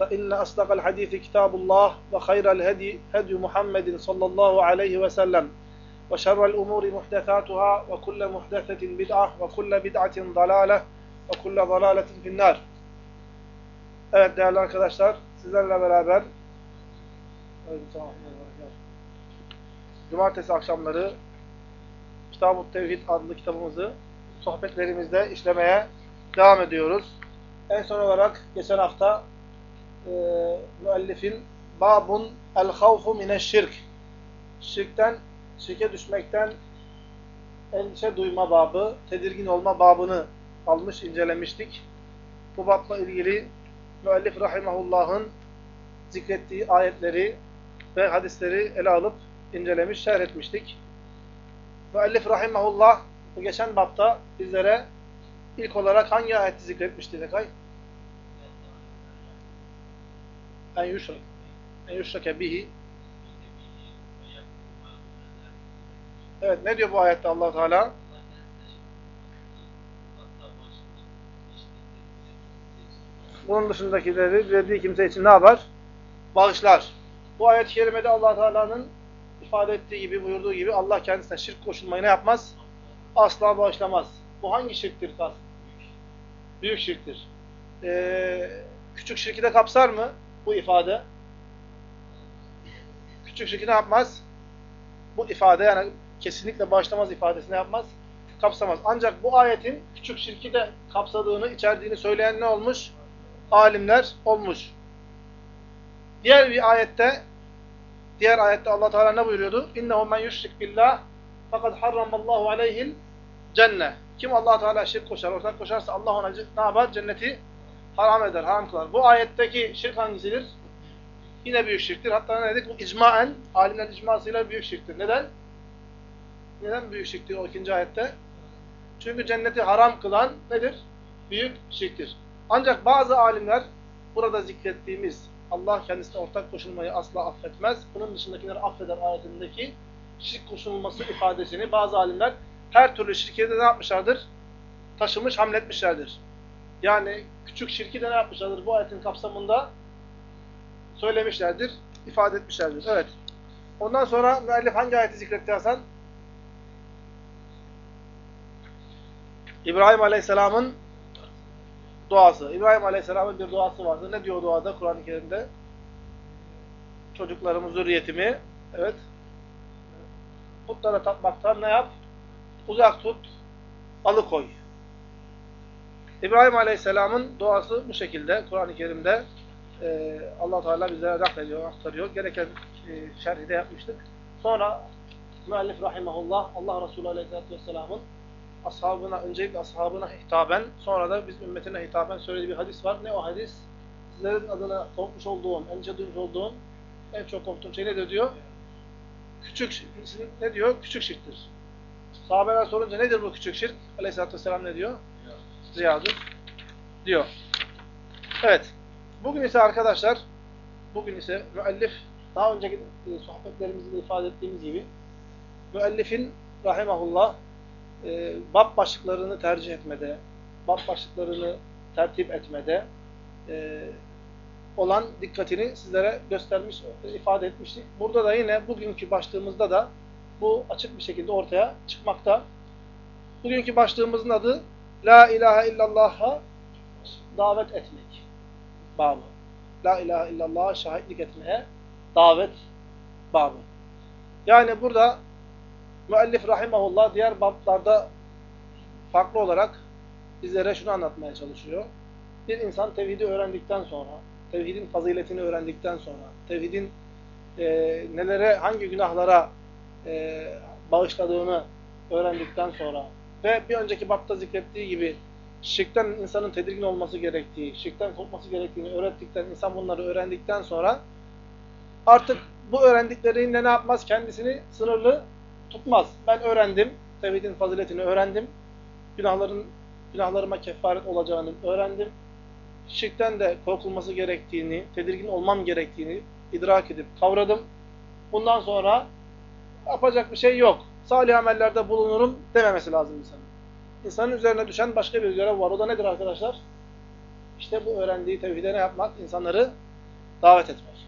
فإن أصدق الحديث كتاب الله وخير الهدي هدي محمد صلى الله عليه وسلم وشر الأمور محدثاتها وكل محدثة بدعة وكل بدعة ضلالة وكل ضلالة في النار Evet değerli arkadaşlar sizlerle beraber Cumartesi akşamları Kitab-ı Tevhid adlı kitabımızı sohbetlerimizde işlemeye devam ediyoruz. En son olarak geçen hafta e, müellifin babun el havfu mineşşirk şirkten, şirke düşmekten endişe duyma babı, tedirgin olma babını almış, incelemiştik. Bu babla ilgili müellif rahimahullah'ın zikrettiği ayetleri ve hadisleri ele alıp incelemiş, şerh etmiştik. Müellif rahimahullah geçen bapta bizlere ilk olarak hangi ayeti zikretmişti Zekay? En yuşrak. En yuşrake bihi. Evet ne diyor bu ayette allah Teala? Bunun dışındakileri dilediği kimse için ne yapar? Bağışlar. Bu ayet-i kerimede allah Teala'nın ifade ettiği gibi, buyurduğu gibi Allah kendisine şirk koşulmayı ne yapmaz? Asla bağışlamaz. Bu hangi şirktir? Büyük şirktir. Ee, küçük şirki de kapsar mı bu ifade? Küçük şirki ne yapmaz? Bu ifade yani kesinlikle bağışlamaz ifadesi ne yapmaz? Kapsamaz. Ancak bu ayetin küçük şirki de kapsadığını, içerdiğini söyleyen ne olmuş? Alimler olmuş. Diğer bir ayette diğer ayette Allah Teala ne buyuruyordu? İnnehu men yushrik billah fakat harramallahu aleyhil cennet. Kim Allah Teala şirk koşar, ortak koşarsa Allah ona ne yapar? Cenneti haram eder, haram kılar. Bu ayetteki şirk hangisidir? Yine büyük şirktir. Hatta ne dedik? Bu icmaen, alimler icmasıyla büyük şirktir. Neden? Neden büyük şirktir o ikinci ayette? Çünkü cenneti haram kılan nedir? Büyük şirktir. Ancak bazı alimler burada zikrettiğimiz Allah kendisine ortak koşulmayı asla affetmez. Bunun dışındakileri affeder ayetindeki şirk koşulması ifadesini bazı alimler her türlü şirkete ne yapmışlardır? Taşımış, hamletmişlerdir. Yani küçük şirki de ne yapmışlardır? Bu ayetin kapsamında söylemişlerdir, ifade etmişlerdir. Evet. Ondan sonra müellif hangi ayeti zikretti Hasan? İbrahim Aleyhisselam'ın duası. İbrahim Aleyhisselam'ın bir duası vardı. Ne diyor duada Kur'an-ı Kerim'de? Çocuklarımı, zürriyetimi evet putlara tapmaktan ne yap? Uzak tut, alıkoy. İbrahim Aleyhisselam'ın duası bu şekilde Kur'an-ı Kerim'de e, allah Teala bize naklediyor, aktarıyor. Gereken e, şerhi de yapmıştık. Sonra müellif rahimahullah Allah Resulü Aleyhisselatü Vesselam'ın ashabına, öncelikle ashabına hitaben, sonra da biz ümmetine hitaben söylediği bir hadis var. Ne o hadis? Sizlerin adına korkmuş olduğum, endişe duymuş olduğum, en çok korktuğum şey nedir diyor? Küçük, ne diyor? Küçük şirktir. Sahabeler sorunca nedir bu küçük şirk? Aleyhisselatü Vesselam ne diyor? Riyadır. Diyor. Evet. Bugün ise arkadaşlar, bugün ise müellif, daha önceki sohbetlerimizde de ifade ettiğimiz gibi, müellifin rahimahullah, e, bab başlıklarını tercih etmede, bab başlıklarını tertip etmede e, olan dikkatini sizlere göstermiş, ifade etmiştik. Burada da yine bugünkü başlığımızda da bu açık bir şekilde ortaya çıkmakta. Bugünkü başlığımızın adı La ilahe illallah'a davet etmek babı. La ilahe illallah'a şahitlik etmeye davet babı. Yani burada müellif rahimahullah diğer bablarda farklı olarak bizlere şunu anlatmaya çalışıyor. Bir insan tevhidi öğrendikten sonra, tevhidin faziletini öğrendikten sonra, tevhidin e, nelere, hangi günahlara e, bağışladığını öğrendikten sonra ve bir önceki bapta zikrettiği gibi şirkten insanın tedirgin olması gerektiği, şirkten korkması gerektiğini öğrettikten, insan bunları öğrendikten sonra artık bu öğrendikleriyle ne yapmaz? Kendisini sınırlı tutmaz. Ben öğrendim, tevhidin faziletini öğrendim, günahların günahlarıma kefaret olacağını öğrendim. Şirkten de korkulması gerektiğini, tedirgin olmam gerektiğini idrak edip kavradım. Bundan sonra yapacak bir şey yok. Salih amellerde bulunurum dememesi lazım insanın. İnsanın üzerine düşen başka bir görev var. O da nedir arkadaşlar? İşte bu öğrendiği tevhide ne yapmak? İnsanları davet etmek.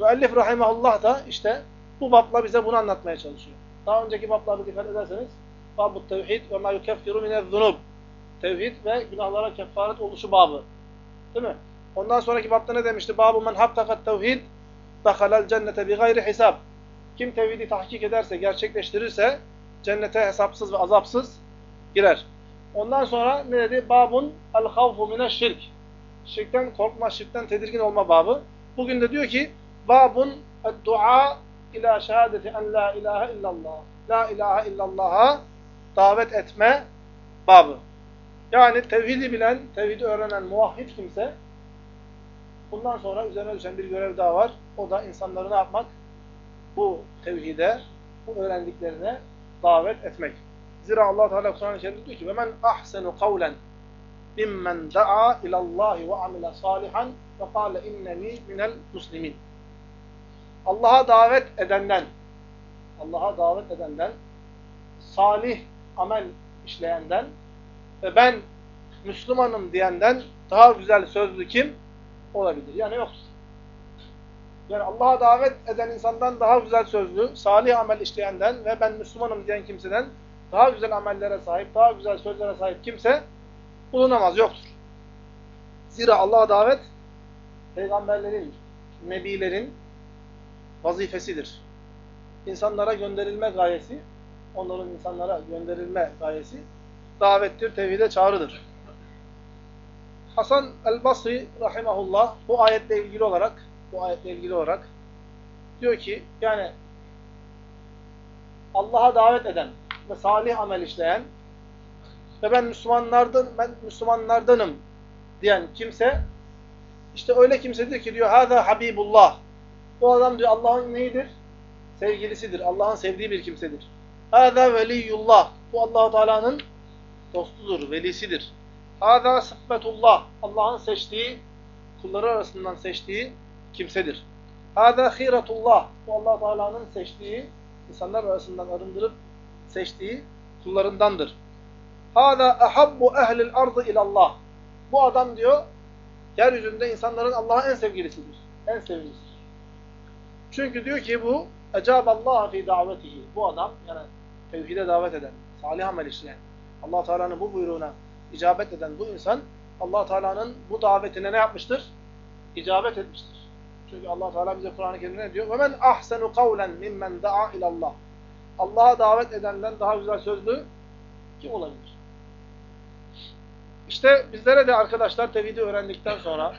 Müellif rahimahullah da işte bu babla bize bunu anlatmaya çalışıyor. Daha önceki bablarda dikkat ederseniz Bab-ı tevhid ve ma yukeffiru minez-zunub. Tevhid ve günahlara kefaret oluşu babı. Değil mi? Ondan sonraki babda ne demişti? Babu men hakkakat tevhid dehalel cennete bi gayri hisab. Kim tevhidi tahkik ederse, gerçekleştirirse cennete hesapsız ve azapsız girer. Ondan sonra ne dedi? Babun el havfu şirk. Şirkten korkma, şirkten tedirgin olma babı. Bugün de diyor ki babun dua ila şehadeti en la ilahe illallah. La ilahe illallah'a davet etme babı. Yani tevhidi bilen, tevhidi öğrenen muvahhid kimse bundan sonra üzerine düşen bir görev daha var. O da insanları ne yapmak? Bu tevhide, bu öğrendiklerine davet etmek. Zira Allah Teala Kur'an-ı Kerim'de diyor ki: "Ve men ahsenu kavlen mimmen da'a ila Allah ve amile salihan ve kâle inneni minel muslimin." Allah'a davet edenden, Allah'a davet edenden, salih amel işleyenden ve ben Müslümanım diyenden daha güzel sözlü kim olabilir? Yani yoktur. Yani Allah'a davet eden insandan daha güzel sözlü, salih amel işleyenden ve ben Müslümanım diyen kimseden daha güzel amellere sahip, daha güzel sözlere sahip kimse bulunamaz, yoktur. Zira Allah'a davet peygamberlerin, nebilerin vazifesidir. İnsanlara gönderilme gayesi, onların insanlara gönderilme gayesi davettir, tevhide çağrıdır. Hasan el-Basri rahimahullah bu ayetle ilgili olarak bu ayetle ilgili olarak diyor ki yani Allah'a davet eden ve salih amel işleyen ve ben Müslümanlardan ben Müslümanlardanım diyen kimse işte öyle kimsedir ki diyor hâzâ habibullah. Bu adam diyor Allah'ın neyidir? Sevgilisidir. Allah'ın sevdiği bir kimsedir. Hâzâ veliyullah. Bu Allah Teala'nın dostudur, velisidir. Hâzâ sıffetullah. Allah'ın seçtiği, kulları arasından seçtiği kimsedir. Hâzâ hîretullah. Bu Allah Teala'nın seçtiği, insanlar arasından arındırıp seçtiği kullarındandır. Hâzâ ahabbu ehlil ardı ilallah. Bu adam diyor, yeryüzünde insanların Allah'a en sevgilisidir. En sevgilisidir. Çünkü diyor ki bu ecaballaha fi davetihi. Bu adam yani tevhide davet eden, salih amel işleyen, Allah Teala'nın bu buyruğuna icabet eden bu insan Allah Teala'nın bu davetine ne yapmıştır? İcabet etmiştir. Çünkü Allah Teala bize Kur'an-ı Kerim'de ne diyor? "Ve men ahsenu kavlen mimmen da'a ilallah." Allah'a davet edenden daha güzel sözlü kim olabilir? İşte bizlere de arkadaşlar tevhidi öğrendikten sonra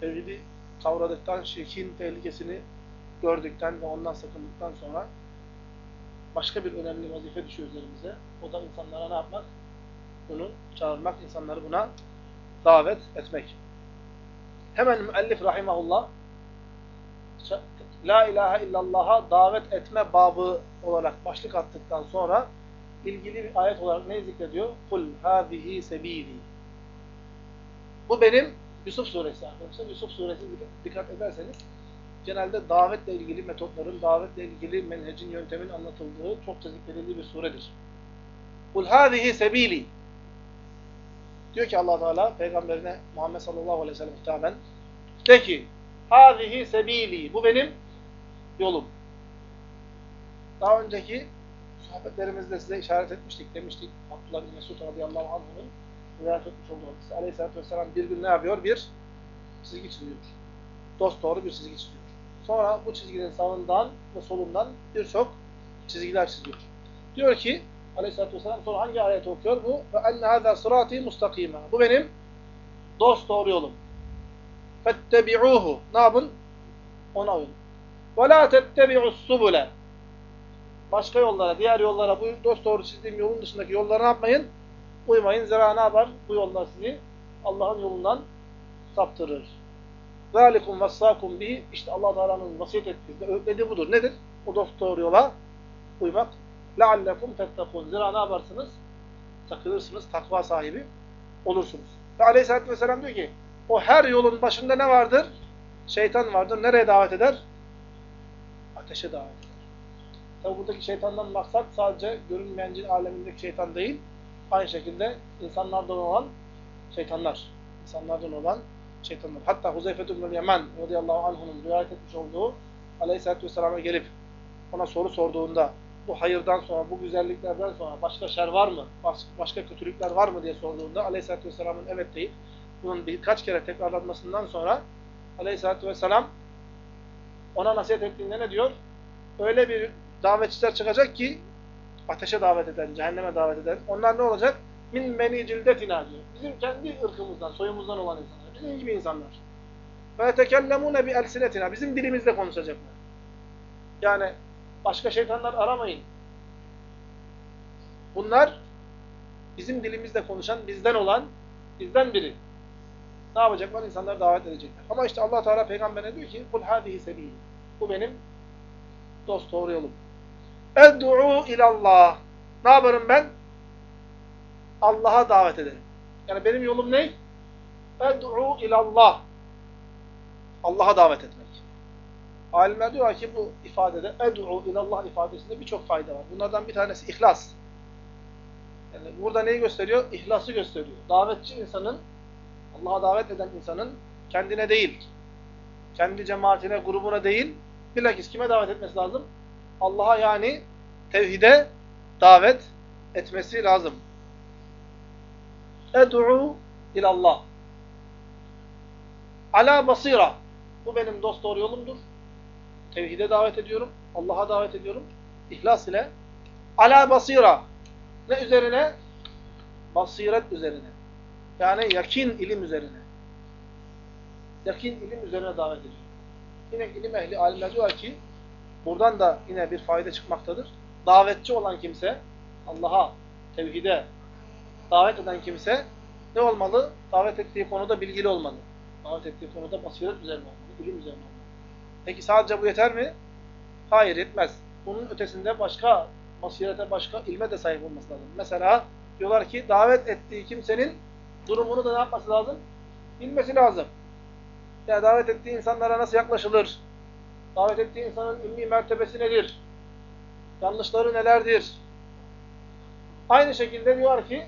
tevhidi kavradıktan, şirkin tehlikesini gördükten ve ondan sakındıktan sonra başka bir önemli vazife düşüyor üzerimize. O da insanlara ne yapmak? Bunu çağırmak, insanları buna davet etmek. Hemen müellif rahimahullah La ilahe illallah'a davet etme babı olarak başlık attıktan sonra ilgili bir ayet olarak ne zikrediyor? Kul hâzihi sebîlî. Bu benim Yusuf suresi arkadaşlar. Yusuf suresi dikkat ederseniz genelde davetle ilgili metotların, davetle ilgili menhecin, yöntemin anlatıldığı çokça zikredildiği bir suredir. Kul hâzihi sebîlî. Diyor ki allah Teala peygamberine Muhammed sallallahu aleyhi ve sellem hitaben de ki hâzihi sebîlî. Bu benim yolum. Daha önceki sohbetlerimizde size işaret etmiştik. Demiştik Abdullah bin Mesud radıyallahu anh'ın rivayet etmiş olduğu. Aleyhisselatü vesselam bir gün ne yapıyor? Bir çizgi çiziyor. Dost doğru bir çizgi çiziyor. Sonra bu çizginin sağından ve solundan birçok çizgiler çiziyor. Diyor ki Aleyhisselatü Vesselam sonra hangi ayeti okuyor bu? Ve enne hâzâ sırâtî mustakîmâ. Bu benim dost doğru yolum. Fettebi'ûhu. Ne yapın? Ona uyun. Ve lâ tettebi'us subule. Başka yollara, diğer yollara, bu dost doğru çizdiğim yolun dışındaki yollara ne yapmayın? Uymayın. Zira ne yapar? Bu yollar sizi Allah'ın yolundan saptırır. ذَٰلِكُمْ وَسَّاكُمْ بِهِ İşte allah Teala'nın vasiyet ettiği, öğütlediği budur. Nedir? O dost doğru yola uymak. لَعَلَّكُمْ تَتَّقُونَ Zira ne yaparsınız? Sakınırsınız, takva sahibi olursunuz. Ve Aleyhisselatü Vesselam diyor ki, o her yolun başında ne vardır? Şeytan vardır. Nereye davet eder? Ateşe davet eder. Tabi buradaki şeytandan maksat sadece görünmeyen cin alemindeki şeytan değil, aynı şekilde insanlardan olan şeytanlar. İnsanlardan olan şeytanlar. Hatta Huzeyfet ibn Yemen radıyallahu anh'unun rivayet etmiş olduğu aleyhissalatü vesselam'a gelip ona soru sorduğunda bu hayırdan sonra, bu güzelliklerden sonra başka şer var mı? Başka kötülükler var mı diye sorduğunda aleyhissalatü vesselamın evet deyip bunun birkaç kere tekrarlanmasından sonra aleyhissalatü vesselam ona nasihat ettiğinde ne diyor? Öyle bir davetçiler çıkacak ki ateşe davet eden, cehenneme davet eden. Onlar ne olacak? Min beni cildetina diyor. Bizim kendi ırkımızdan, soyumuzdan olan insanlar. Bizim gibi insanlar. Ve yetekellemune bi elsinetina. Bizim dilimizle konuşacaklar. Yani başka şeytanlar aramayın. Bunlar bizim dilimizle konuşan, bizden olan, bizden biri. Ne yapacaklar? İnsanları davet edecekler. Ama işte allah Teala peygamberine diyor ki kul hadihi sebili. Bu benim dost doğru yolum. Ed'u ilallah. Ne yaparım ben? Allah'a davet ederim. Yani benim yolum ne? Ed'u ilallah. Allah'a davet etmek. Alimler diyor ki bu ifadede ed'u ilallah ifadesinde birçok fayda var. Bunlardan bir tanesi ihlas. Yani burada neyi gösteriyor? İhlası gösteriyor. Davetçi insanın, Allah'a davet eden insanın kendine değil, kendi cemaatine, grubuna değil, bilakis kime davet etmesi lazım? Allah'a yani tevhide davet etmesi lazım. Ed'u ilallah. Ala basira. Bu benim dost doğru yolumdur. Tevhide davet ediyorum. Allah'a davet ediyorum. İhlas ile. Ala basira. Ne üzerine? Basiret üzerine. Yani yakin ilim üzerine. Yakin ilim üzerine davet ediyor. Yine ilim ehli alimler diyor ki buradan da yine bir fayda çıkmaktadır. Davetçi olan kimse Allah'a, tevhide davet eden kimse ne olmalı? Davet ettiği konuda bilgili olmalı. Davet ettiği konuda basiret üzerine olmalı, ilim üzerine olmalı. Peki sadece bu yeter mi? Hayır yetmez. Bunun ötesinde başka basirete, başka ilme de sahip olması lazım. Mesela diyorlar ki davet ettiği kimsenin durumunu da ne yapması lazım? Bilmesi lazım. Ya davet ettiği insanlara nasıl yaklaşılır? Davet ettiği insanın ilmi mertebesi nedir? Yanlışları nelerdir? Aynı şekilde diyor ki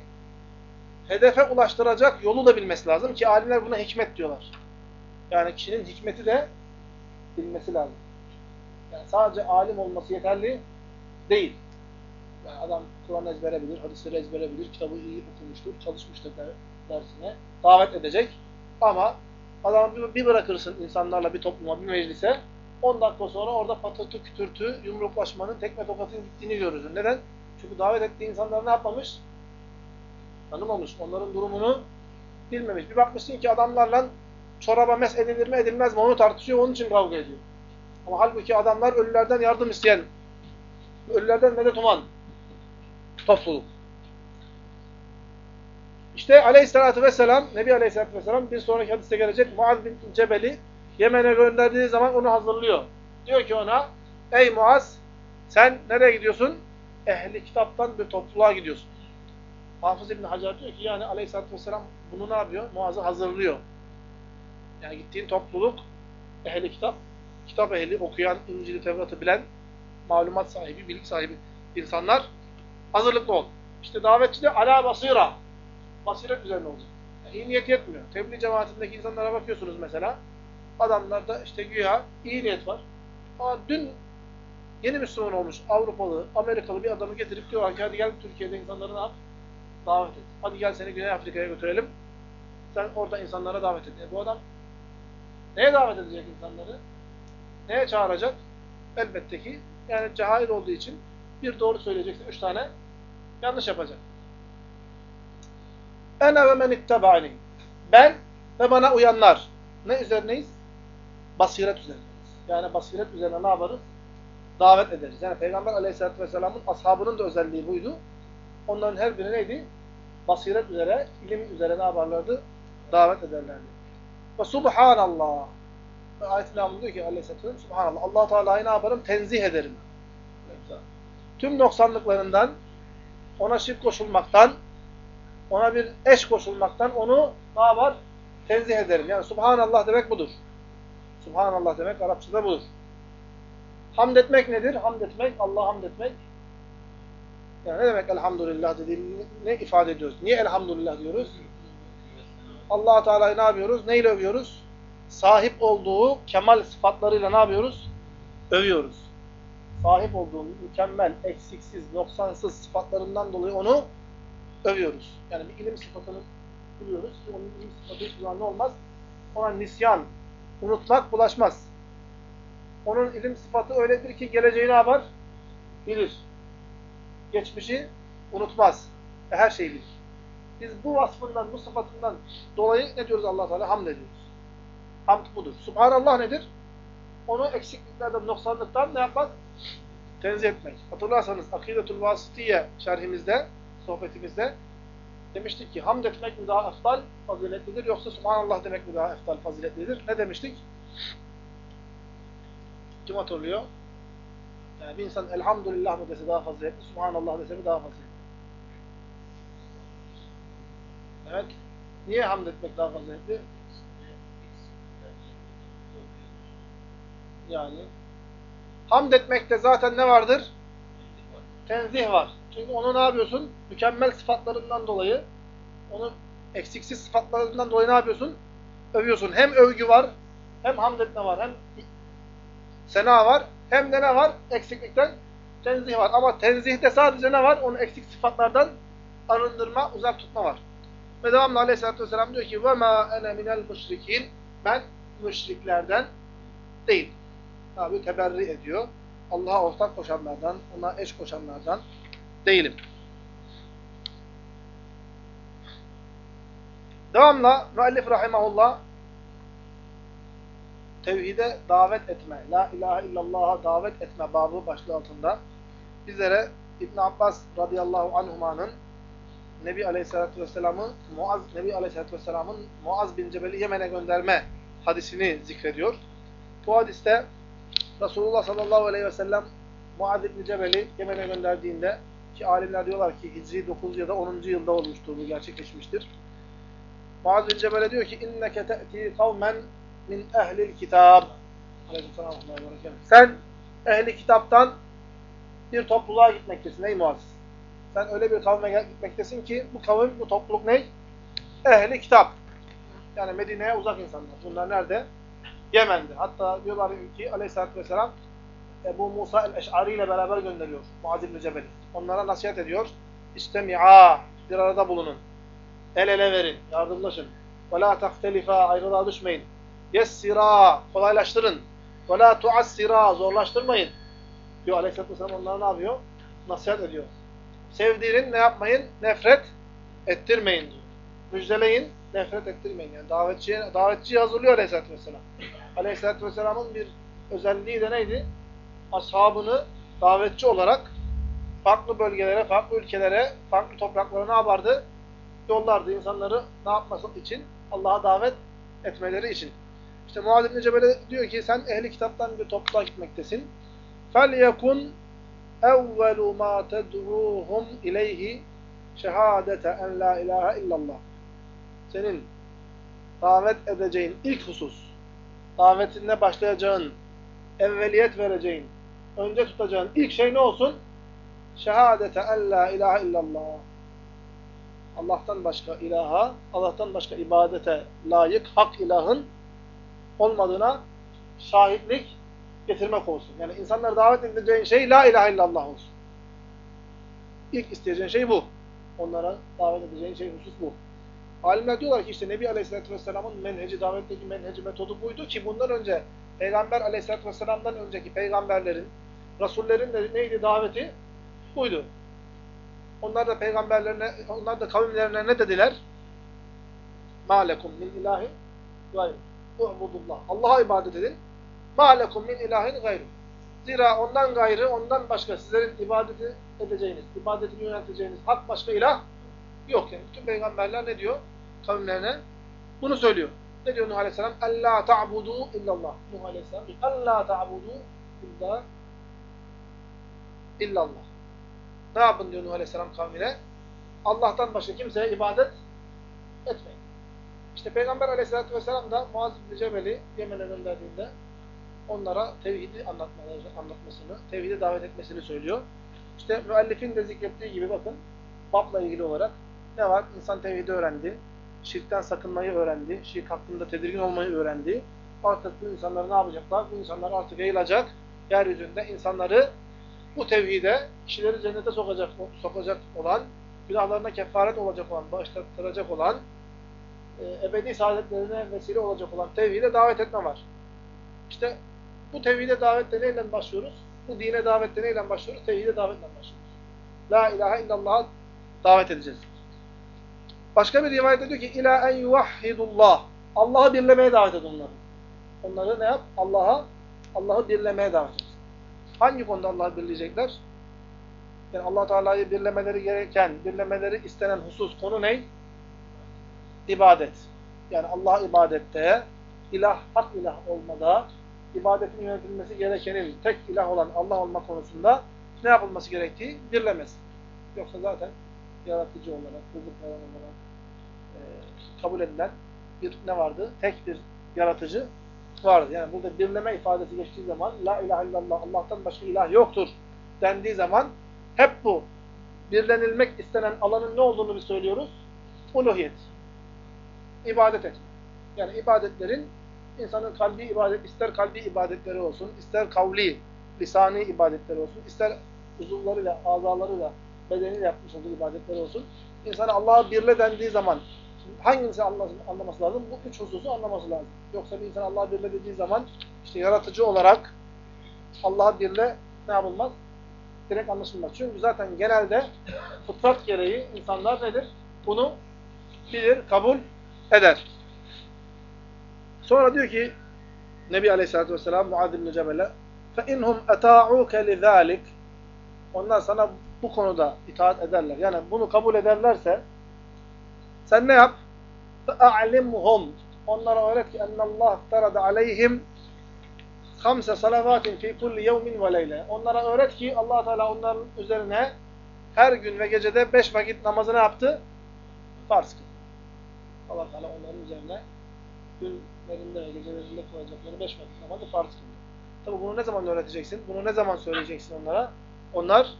hedefe ulaştıracak yolu da bilmesi lazım ki alimler buna hikmet diyorlar. Yani kişinin hikmeti de bilmesi lazım. Yani sadece alim olması yeterli değil. Yani adam Kur'an ezbere bilir, hadisleri ezbere bilir, kitabı iyi okumuştur, çalışmıştır dersine, davet edecek. Ama adamı bir bırakırsın insanlarla bir topluma, bir meclise, 10 dakika sonra orada patırtı kütürtü, yumruklaşmanın, tekme tokatın gittiğini görürsün. Neden? Çünkü davet ettiği insanlar ne yapmamış? Tanımamış. Onların durumunu bilmemiş. Bir bakmışsın ki adamlarla çoraba mes edilir mi edilmez mi onu tartışıyor, onun için kavga ediyor. Ama halbuki adamlar ölülerden yardım isteyen, ölülerden medet uman topluluk. İşte aleyhissalatü vesselam, Nebi aleyhissalatü vesselam bir sonraki hadiste gelecek Muaz bin Cebel'i Yemen'e gönderdiği zaman onu hazırlıyor. Diyor ki ona, ey Muaz sen nereye gidiyorsun? Ehli kitaptan bir topluluğa gidiyorsun. Hafız İbni Hacer diyor ki yani aleyhissalatü vesselam bunu ne yapıyor? Muaz'ı hazırlıyor. Yani gittiğin topluluk ehli kitap, kitap ehli okuyan, İncil'i, Tevrat'ı bilen, malumat sahibi, bilgi sahibi insanlar hazırlıklı ol. İşte davetçi de ala basira. Basiret üzerine olacak. Yani iyi niyet yetmiyor. Tebliğ cemaatindeki insanlara bakıyorsunuz mesela. Adamlarda işte güya iyi niyet var. Aa, dün yeni Müslüman olmuş Avrupalı, Amerikalı bir adamı getirip diyorlar ki hadi gel Türkiye'de insanları ne yap? Davet et. Hadi gel seni Güney Afrika'ya götürelim. Sen orada insanlara davet et. E bu adam neye davet edecek insanları? Neye çağıracak? Elbette ki yani cahil olduğu için bir doğru söyleyeceksin, üç tane yanlış yapacak. Ene ve men ittaba'ni. Ben ve bana uyanlar. Ne üzerineyiz? Basiret üzerineyiz. Yani basiret üzerine ne yaparız? Davet ederiz. Yani Peygamber aleyhissalatü vesselamın ashabının da özelliği buydu. Onların her biri neydi? Basiret üzere, ilim üzere ne yaparlardı? Davet ederlerdi. Ve subhanallah. Ve ayet-i diyor ki aleyhissalatü vesselam, subhanallah. allah Teala'yı ne yaparım? Tenzih ederim. Tüm noksanlıklarından, ona şirk koşulmaktan, ona bir eş koşulmaktan onu ne yapar? Tenzih ederim. Yani subhanallah demek budur. Subhanallah demek Arapçada budur. Hamd etmek nedir? Hamd etmek, Allah'a hamd etmek. Yani ne demek elhamdülillah dediğim ne ifade ediyoruz? Niye elhamdülillah diyoruz? allah Teala'yı ne yapıyoruz? Neyle övüyoruz? Sahip olduğu kemal sıfatlarıyla ne yapıyoruz? Övüyoruz. Sahip olduğu mükemmel, eksiksiz, noksansız sıfatlarından dolayı onu övüyoruz. Yani bir ilim sıfatını biliyoruz onun ilim sıfatı hiçbir zaman ne olmaz? Ona nisyan, unutmak bulaşmaz. Onun ilim sıfatı öyledir ki geleceği ne yapar? Bilir. Geçmişi unutmaz. Ve her şeyi bilir. Biz bu vasfından, bu sıfatından dolayı ne diyoruz allah Teala? Hamd ediyoruz. Hamd budur. Subhanallah nedir? Onu eksikliklerden, noksanlıktan ne yapmak? Tenzih etmek. Hatırlarsanız Akidetul Vasitiye şerhimizde, sohbetimizde demiştik ki hamd etmek mi daha eftal, faziletlidir yoksa Subhanallah demek mi daha eftal, faziletlidir? Ne demiştik? Kim hatırlıyor? Yani bir insan elhamdülillah mı dese daha faziletli, Subhanallah dese mi daha faziletli? Evet. Niye hamd etmek daha faziletli? Yani hamd etmekte zaten ne vardır? Tenzih var. Çünkü onu ne yapıyorsun? Mükemmel sıfatlarından dolayı, onun eksiksiz sıfatlarından dolayı ne yapıyorsun? Övüyorsun. Hem övgü var, hem hamd etme var, hem sena var, hem de ne var? Eksiklikten tenzih var. Ama tenzihte sadece ne var? Onu eksik sıfatlardan arındırma, uzak tutma var. Ve devamlı aleyhissalatü vesselam diyor ki وَمَا اَنَا مِنَ الْمُشْرِكِينَ Ben müşriklerden değil. Tabi teberri ediyor. Allah'a ortak koşanlardan, ona eş koşanlardan değilim. Devamla müellif rahimahullah tevhide davet etme, la ilahe illallah'a davet etme babı başlığı altında bizlere İbn Abbas radıyallahu anhumanın Nebi Aleyhisselatü Vesselam'ı Muaz Nebi Aleyhisselatü Vesselam'ın Muaz bin Cebel'i Yemen'e gönderme hadisini zikrediyor. Bu hadiste Resulullah sallallahu aleyhi ve sellem Muaz bin Cebel'i Yemen'e gönderdiğinde ki alimler diyorlar ki Hicri 9 ya da 10. yılda olmuştur bu gerçekleşmiştir. Muaz bin Cebel'e diyor ki inneke te'ti kavmen min ehlil kitab. Sen ehli kitaptan bir topluluğa gitmektesin ey Muaz. Sen öyle bir kavme gitmektesin ki bu kavim, bu topluluk ne? Ehli kitap. Yani Medine'ye uzak insanlar. Bunlar nerede? Yemen'de. Hatta diyorlar ki aleyhissalatü vesselam Ebu Musa el-Eş'ari ile beraber gönderiyor. Muaz ibn Cebel'i. Onlara nasihat ediyor. İstemi'a. Bir arada bulunun. El ele verin. Yardımlaşın. Ve la tahtelifa. Ayrılığa düşmeyin. Yessira. Kolaylaştırın. Ve la tuassira. Zorlaştırmayın. Diyor aleyhissalatü vesselam onlara ne yapıyor? Nasihat ediyor. Sevdiğinin ne yapmayın? Nefret ettirmeyin diyor. Müjdeleyin, nefret ettirmeyin. Yani davetçiye, davetçiyi hazırlıyor Aleyhisselatü Vesselam. Aleyhisselatü Vesselam'ın bir özelliği de neydi? Ashabını davetçi olarak farklı bölgelere, farklı ülkelere, farklı topraklara ne yapardı? Yollardı insanları ne yapması için? Allah'a davet etmeleri için. İşte Muad İbni Cebel'e diyor ki sen ehli kitaptan bir topluluğa gitmektesin. فَلْيَكُنْ evvelu ma ted'uhum ileyhi şehadete en la ilahe illallah. Senin davet edeceğin ilk husus, davetinde başlayacağın, evveliyet vereceğin, önce tutacağın ilk şey ne olsun? Şehadete en la ilahe illallah. Allah'tan başka ilaha, Allah'tan başka ibadete layık hak ilahın olmadığına şahitlik getirmek olsun. Yani insanları davet edeceğin şey la ilahe illallah olsun. İlk isteyeceğin şey bu. Onlara davet edeceğin şey husus bu. Alimler diyorlar ki işte Nebi Aleyhisselatü Vesselam'ın menheci, davetteki menheci metodu buydu ki bundan önce Peygamber aleyhissalatü vesselam'dan önceki peygamberlerin, Rasullerin de neydi daveti? Buydu. Onlar da peygamberlerine, onlar da kavimlerine ne dediler? Malekum min ilahin gayr. U'budullah. Allah'a ibadet edin. Malekum min ilahin gayr. Zira ondan gayrı, ondan başka sizlerin ibadeti edeceğiniz, ibadetini yöneteceğiniz hak başka ilah yok. Yani bütün peygamberler ne diyor? Kavimlerine bunu söylüyor. Ne diyor Nuh Aleyhisselam? "Ella ta'budu illallah." Nuh Aleyhisselam "Ella ta'budu illa illallah. Ne yapın diyor Nuh Aleyhisselam kavmine? Allah'tan başka kimseye ibadet etmeyin. İşte Peygamber Aleyhisselatü Vesselam da Muaz bin Cebel'i Yemen'e gönderdiğinde onlara tevhidi anlatmasını, tevhide davet etmesini söylüyor. İşte müellifin de zikrettiği gibi bakın, babla ilgili olarak ne var? İnsan tevhidi öğrendi, şirkten sakınmayı öğrendi, şirk hakkında tedirgin olmayı öğrendi. Artık bu insanları ne yapacaklar? Bu insanlar artık yayılacak, yeryüzünde insanları bu tevhide, kişileri cennete sokacak, sokacak olan, günahlarına kefaret olacak olan, bağışlattıracak olan, e, ebedi saadetlerine vesile olacak olan tevhide davet etme var. İşte bu tevhide davette neyle başlıyoruz? Bu dine davette neyle başlıyoruz? Tevhide davetle başlıyoruz. La ilahe illallah'a davet edeceğiz. Başka bir rivayette diyor ki ila en yuvahhidullah. Allah'ı birlemeye davet et onları. Onları ne yap? Allah'a Allah'ı birlemeye davet et. Hangi konuda Allah'ı birleyecekler? Yani Allah Teala'yı birlemeleri gereken, birlemeleri istenen husus konu ne? İbadet. Yani Allah ibadette, ilah, hak ilah olmada, ibadetin yönetilmesi gerekenin tek ilah olan Allah olma konusunda ne yapılması gerektiği birlemez. Yoksa zaten yaratıcı olarak, rızık veren olarak e, kabul edilen bir ne vardı? Tek bir yaratıcı vardı. Yani burada birleme ifadesi geçtiği zaman La ilahe illallah Allah'tan başka ilah yoktur dendiği zaman hep bu birlenilmek istenen alanın ne olduğunu bir söylüyoruz? Uluhiyet. İbadet etme. Yani ibadetlerin insanın kalbi ibadet, ister kalbi ibadetleri olsun, ister kavli, lisani ibadetleri olsun, ister uzuvlarıyla, azalarıyla, bedeniyle yapmış olduğu ibadetleri olsun. İnsanı Allah'a birle dendiği zaman hangisi anlaması lazım? Bu üç hususu anlaması lazım. Yoksa bir insan Allah'a birle dediği zaman işte yaratıcı olarak Allah'a birle ne yapılmaz? Direkt anlaşılmaz. Çünkü zaten genelde fıtrat gereği insanlar nedir? Bunu bilir, kabul eder. Sonra diyor ki Nebi Aleyhisselatü Vesselam Muad bin Cebel'e فَاِنْهُمْ اَتَاعُوكَ لِذَٰلِكَ Onlar sana bu konuda itaat ederler. Yani bunu kabul ederlerse sen ne yap? فَاَعْلِمْهُمْ Onlara öğret ki اَنَّ اللّٰهِ اَفْتَرَدَ عَلَيْهِمْ خَمْسَ صَلَوَاتٍ فِي كُلِّ يَوْمٍ وَلَيْلَ Onlara öğret ki allah Teala onların üzerine her gün ve gecede beş vakit namazı ne yaptı? Farz kıldı. allah Teala onların üzerine günlerinde ve gecelerinde kılacakları beş vakit namazı farz kıldı. Tabi bunu ne zaman öğreteceksin? Bunu ne zaman söyleyeceksin onlara? Onlar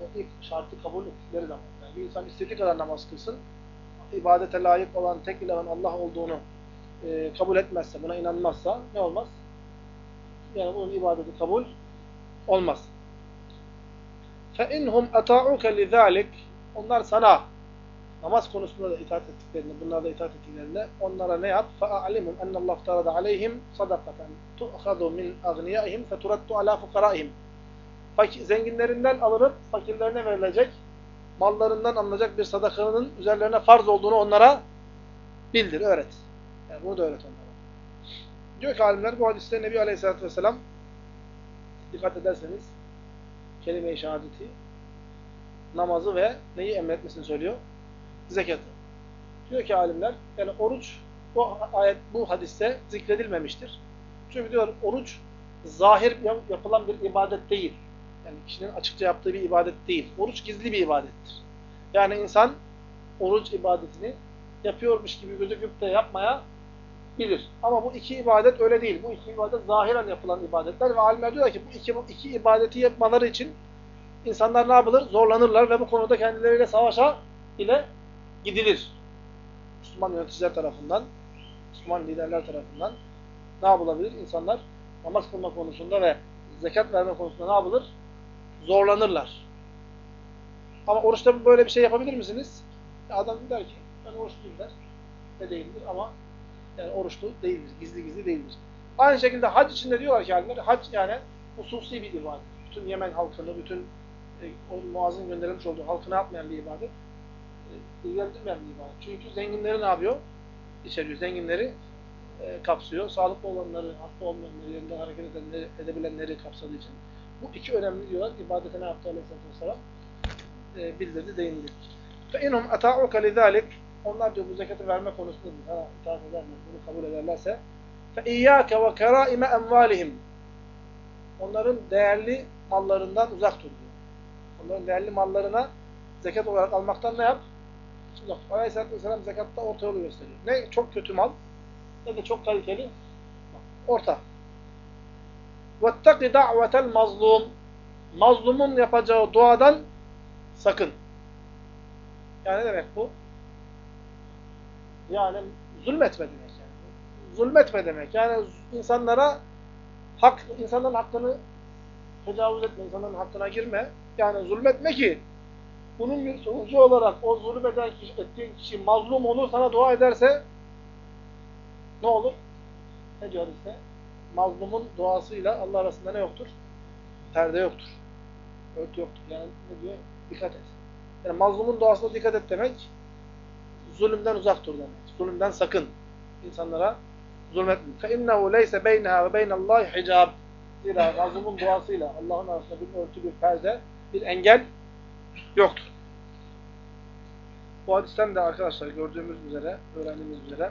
o ilk şartı kabul ettikleri zaman. Yani bir insan istediği kadar namaz kılsın, ibadete layık olan tek ilahın Allah olduğunu e, kabul etmezse, buna inanmazsa ne olmaz? Yani bunun ibadeti kabul olmaz. فَاِنْهُمْ اَتَاعُكَ لِذَٰلِكَ Onlar sana namaz konusunda da itaat ettiklerinde, bunlarda itaat ettiklerinde onlara ne yap? فَاَعْلِمُمْ اَنَّ اللّٰهُ اَفْتَرَدَ عَلَيْهِمْ صَدَقَةً تُؤْخَذُ مِنْ اَغْنِيَائِهِمْ فَتُرَدُّ عَلَى فُقَرَائِهِمْ Zenginlerinden alınıp fakirlerine verilecek, mallarından alınacak bir sadakanın üzerlerine farz olduğunu onlara bildir, öğret. Yani bunu da öğret onlara. Diyor ki alimler bu hadiste Nebi Aleyhisselatü Vesselam dikkat ederseniz kelime-i şehadeti namazı ve neyi emretmesini söylüyor? Zekatı. Diyor ki alimler yani oruç bu ayet bu hadiste zikredilmemiştir. Çünkü diyor oruç zahir yapılan bir ibadet değil. Yani kişinin açıkça yaptığı bir ibadet değil. Oruç gizli bir ibadettir. Yani insan oruç ibadetini yapıyormuş gibi gözüküp de yapmaya bilir. Ama bu iki ibadet öyle değil. Bu iki ibadet zahiren yapılan ibadetler ve alimler diyorlar ki bu iki, bu iki ibadeti yapmaları için insanlar ne yapılır? Zorlanırlar ve bu konuda kendileriyle savaşa ile gidilir. Müslüman yöneticiler tarafından, Müslüman liderler tarafından ne yapılabilir? İnsanlar namaz kılma konusunda ve zekat verme konusunda ne yapılır? Zorlanırlar. Ama oruçta böyle bir şey yapabilir misiniz? Adam der ki ben oruçluyum der. Ne değildir ama yani oruçlu değildir. Gizli gizli değildir. Aynı şekilde hac içinde diyorlar ki alimler, hac yani hususi bir ibadet. Bütün Yemen halkını, bütün e, o muazzın gönderilmiş olduğu halkını yapmayan bir ibadet. E, ilgilendirmeyen bir ibadet. Çünkü zenginleri ne yapıyor? İçeriyor. Zenginleri e, kapsıyor. Sağlıklı olanları, hasta olmayanları, yerinden hareket edenleri, edebilenleri kapsadığı için. Bu iki önemli diyorlar. İbadete ne yaptı Aleyhisselatü Vesselam? E, bildirdi, değindi. فَاِنْهُمْ اَتَاعُكَ لِذَٰلِكَ Onlar diyor bu zekatı verme konusunda sana itaat ederler, bunu kabul ederlerse فَاِيَّاكَ وَكَرَائِمَ اَمْوَالِهِمْ Onların değerli mallarından uzak dur diyor. Onların değerli mallarına zekat olarak almaktan ne yap? Uzak. Aleyhisselatü Vesselam zekatta orta yolu gösteriyor. Ne çok kötü mal, ne de çok kaliteli Orta. وَاتَّقِ دَعْوَةَ الْمَظْلُومِ Mazlumun yapacağı duadan sakın. Yani ne demek bu? Yani zulmetme demek yani. Zulmetme demek. Yani insanlara hak, insanların hakkını tecavüz etme, insanların hakkına girme. Yani zulmetme ki bunun bir sonucu olarak o zulmeden kişi, ettiğin kişi mazlum olur, sana dua ederse ne olur? Ne diyor ise? Mazlumun duasıyla Allah arasında ne yoktur? Perde yoktur. Örtü yoktur. Yani ne diyor? Dikkat et. Yani mazlumun duasına dikkat et demek, zulümden uzak dur demek. Zulümden sakın. İnsanlara zulmetme. فَاِنَّهُ لَيْسَ بَيْنَهَا وَبَيْنَ اللّٰهِ حِجَابٍ Zira mazlumun duasıyla Allah'ın arasında bir örtü, bir perde, bir engel yoktur. Bu hadisten de arkadaşlar gördüğümüz üzere, öğrendiğimiz üzere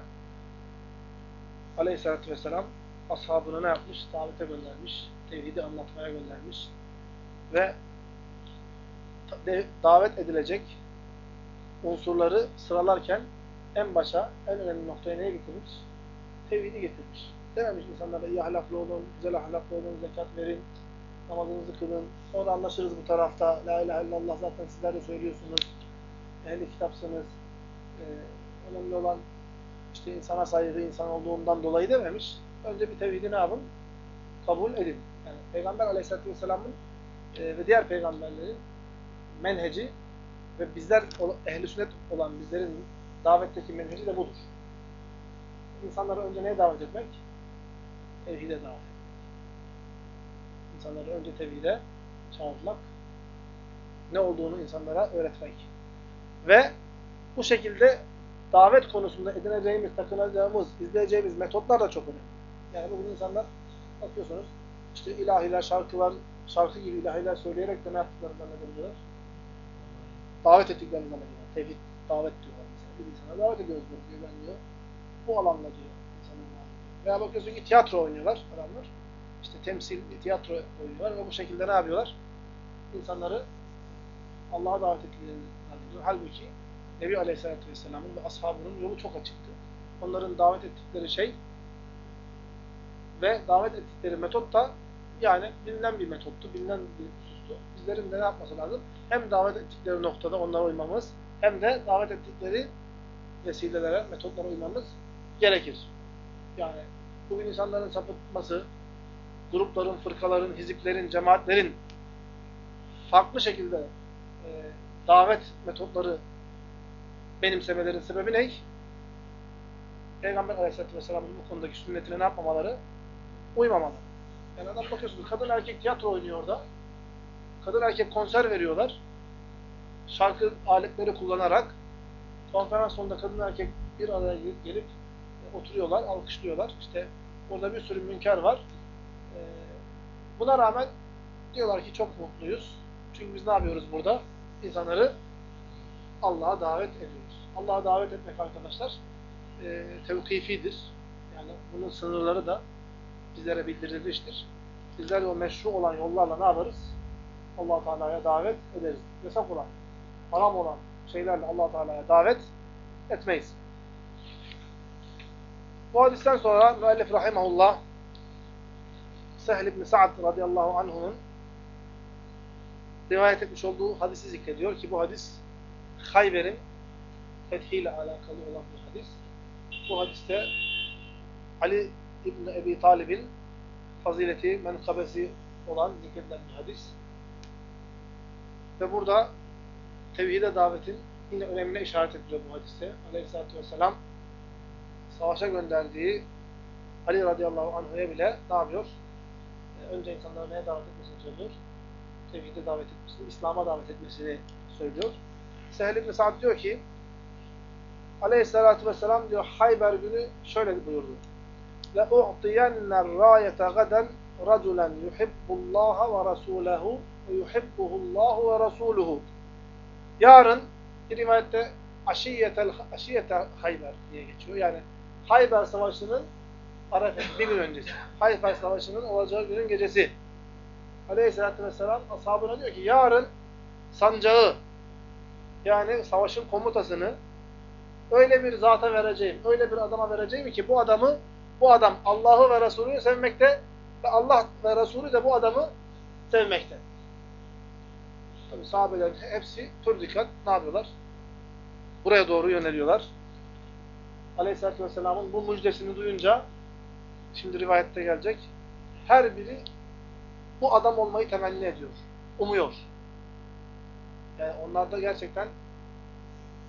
Aleyhisselatü Vesselam ashabını ne yapmış? Davete göndermiş, tevhidi anlatmaya göndermiş ve davet edilecek unsurları sıralarken en başa, en önemli noktaya neye getirmiş? Tevhidi getirmiş. Dememiş insanlara iyi ahlaklı olun, güzel ahlaklı olun, zekat verin, namazınızı kılın. Sonra anlaşırız bu tarafta. La ilahe illallah zaten sizler de söylüyorsunuz. Ehli kitapsınız. Ee, önemli olan işte insana saygı, insan olduğundan dolayı dememiş. Önce bir tevhidi ne yapın? Kabul edin. Yani Peygamber aleyhissalatü vesselamın e, ve diğer peygamberlerin menheci ve bizler ehli sünnet olan bizlerin davetteki menheci de budur. İnsanları önce neye davet etmek? Tevhide davet etmek. İnsanları önce tevhide çağırmak, ne olduğunu insanlara öğretmek. Ve bu şekilde davet konusunda edineceğimiz, takınacağımız, izleyeceğimiz metotlar da çok önemli. Yani bugün insanlar bakıyorsunuz, işte ilahiler, şarkılar, şarkı gibi ilahiler söyleyerek de ne yaptıklarını zannediyorlar? Davet ettiklerini zannediyorlar. Tevhid, davet diyorlar mesela. Bir insana davet ediyoruz diyor, ben diyor. Bu alanda diyor insanlar. Veya bakıyorsun ki tiyatro oynuyorlar adamlar. İşte temsil, tiyatro oynuyorlar ve bu şekilde ne yapıyorlar? İnsanları Allah'a davet ettiklerini zannediyor. Halbuki Nebi Aleyhisselatü Vesselam'ın ve ashabının yolu çok açıktı. Onların davet ettikleri şey ve davet ettikleri metot da yani bilinen bir metottu, bilinen bir husustu. Bizlerin de ne yapması lazım? Hem davet ettikleri noktada onlara uymamız, hem de davet ettikleri vesilelere, metotlara uymamız gerekir. Yani bugün insanların sapıtması, grupların, fırkaların, hiziplerin, cemaatlerin farklı şekilde e, davet metotları benimsemelerin sebebi ne? Peygamber Aleyhisselatü Vesselam'ın bu konudaki sünnetine ne yapmamaları? Uymamaları. Yani adam bakıyorsunuz kadın erkek tiyatro oynuyor orada. Kadın erkek konser veriyorlar. Şarkı aletleri kullanarak konferans sonunda kadın erkek bir araya gelip oturuyorlar, alkışlıyorlar. İşte orada bir sürü münker var. Buna rağmen diyorlar ki çok mutluyuz. Çünkü biz ne yapıyoruz burada? İnsanları Allah'a davet ediyoruz. Allah'a davet etmek arkadaşlar e, tevkifidir. Yani bunun sınırları da bizlere bildirilmiştir. Bizler de o meşru olan yollarla ne yaparız? allah Teala'ya davet ederiz. Yasak olan, haram olan şeylerle allah Teala'ya davet etmeyiz. Bu hadisten sonra müellif rahimahullah Sehl ibn Sa'd radıyallahu anh'unun rivayet etmiş olduğu hadisi zikrediyor ki bu hadis Hayber'in fethiyle alakalı olan bir hadis. Bu hadiste Ali İbni Ebi Talib'in fazileti, menkabesi olan zikredilen bir hadis. Ve burada tevhide davetin yine önemine işaret ediliyor bu hadiste. Aleyhisselatü Vesselam savaşa gönderdiği Ali radıyallahu anh'a bile ne yapıyor? Ee, önce insanları neye davet etmesini söylüyor? Tevhide davet etmesini, İslam'a davet etmesini söylüyor. Sehl ibn Sa'd diyor ki Aleyhisselatü vesselam diyor Hayber günü şöyle buyurdu la u'tiyanna rayete gaden raculen yuhibbullaha ve rasulehu ve yuhibbuhullahu ve rasuluhu. Yarın bir rivayette aşiyetel aşiyete Hayber diye geçiyor. Yani Hayber Savaşı'nın Arafat bir gün öncesi. Hayber Savaşı'nın olacağı günün gecesi. Aleyhisselatü Vesselam ashabına diyor ki yarın sancağı yani savaşın komutasını öyle bir zata vereceğim, öyle bir adama vereceğim ki bu adamı bu adam Allah'ı ve Resulü'nü sevmekte ve Allah ve Resulü de bu adamı sevmekte. Tabi sahabelerin hepsi tür dikkat ne yapıyorlar? Buraya doğru yöneliyorlar. Aleyhisselatü Vesselam'ın bu müjdesini duyunca şimdi rivayette gelecek. Her biri bu adam olmayı temenni ediyor. Umuyor. Yani onlarda gerçekten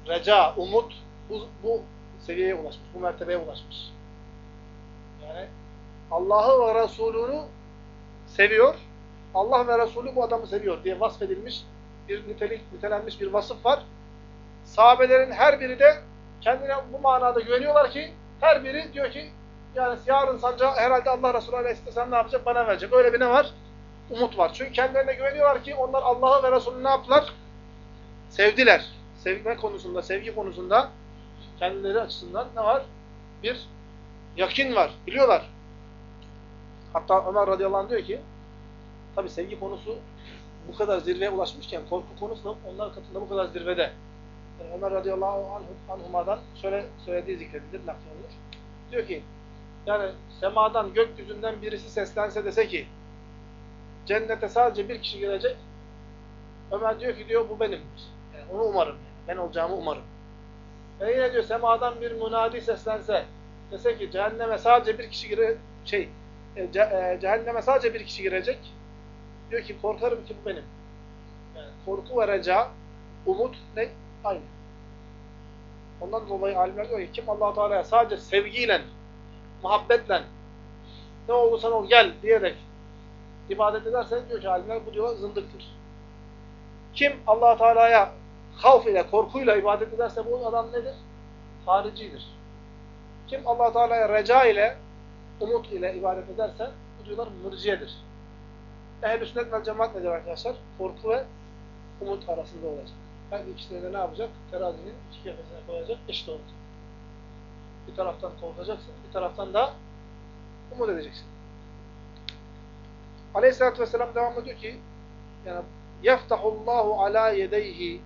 reca, umut bu, bu seviyeye ulaşmış, bu mertebeye ulaşmış. Yani Allah'ı ve Resulünü seviyor, Allah ve Resulü bu adamı seviyor diye vasfedilmiş bir nitelik, nitelenmiş bir vasıf var. Sahabelerin her biri de kendine bu manada güveniyorlar ki her biri diyor ki yani yarın sancağı herhalde Allah Resulü Aleyhisselam ne yapacak? Bana verecek. Öyle bir ne var? Umut var. Çünkü kendilerine güveniyorlar ki onlar Allah'ı ve Resulü ne yaptılar? Sevdiler. Sevme konusunda, sevgi konusunda kendileri açısından ne var? Bir yakin var. Biliyorlar. Hatta Ömer radıyallahu anh diyor ki tabi sevgi konusu bu kadar zirveye ulaşmışken korku konusu da onlar katında bu kadar zirvede. Yani Ömer radıyallahu anh, anhuma'dan şöyle söylediği zikredilir, naklanılır. Diyor ki yani semadan, gökyüzünden birisi seslense dese ki cennete sadece bir kişi gelecek Ömer diyor ki diyor bu benimdir. Yani onu umarım. Ben olacağımı umarım. Ve yine diyor semadan bir münadi seslense dese ki cehenneme sadece bir kişi gire şey e, ce, e, cehenneme sadece bir kişi girecek. Diyor ki korkarım ki bu benim. Yani korku ve umut ne? Aynı. Ondan dolayı alimler diyor ki kim allah Teala'ya sadece sevgiyle, muhabbetle ne olursan ol gel diyerek ibadet edersen diyor ki alimler bu diyor zındıktır. Kim allah Teala'ya havf ile, korkuyla ibadet ederse bu adam nedir? Haricidir. Kim allah Teala'ya reca ile, umut ile ibadet ederse bu diyorlar mırciyedir. Ehl-i sünnet vel cemaat nedir arkadaşlar? Korku ve umut arasında olacak. Her ikisini de ne yapacak? Terazinin iki kefesine koyacak, eşit olacak. Bir taraftan korkacaksın, bir taraftan da umut edeceksin. Aleyhisselatü Vesselam devam ediyor ki yani yeftahullahu ala yedeyhi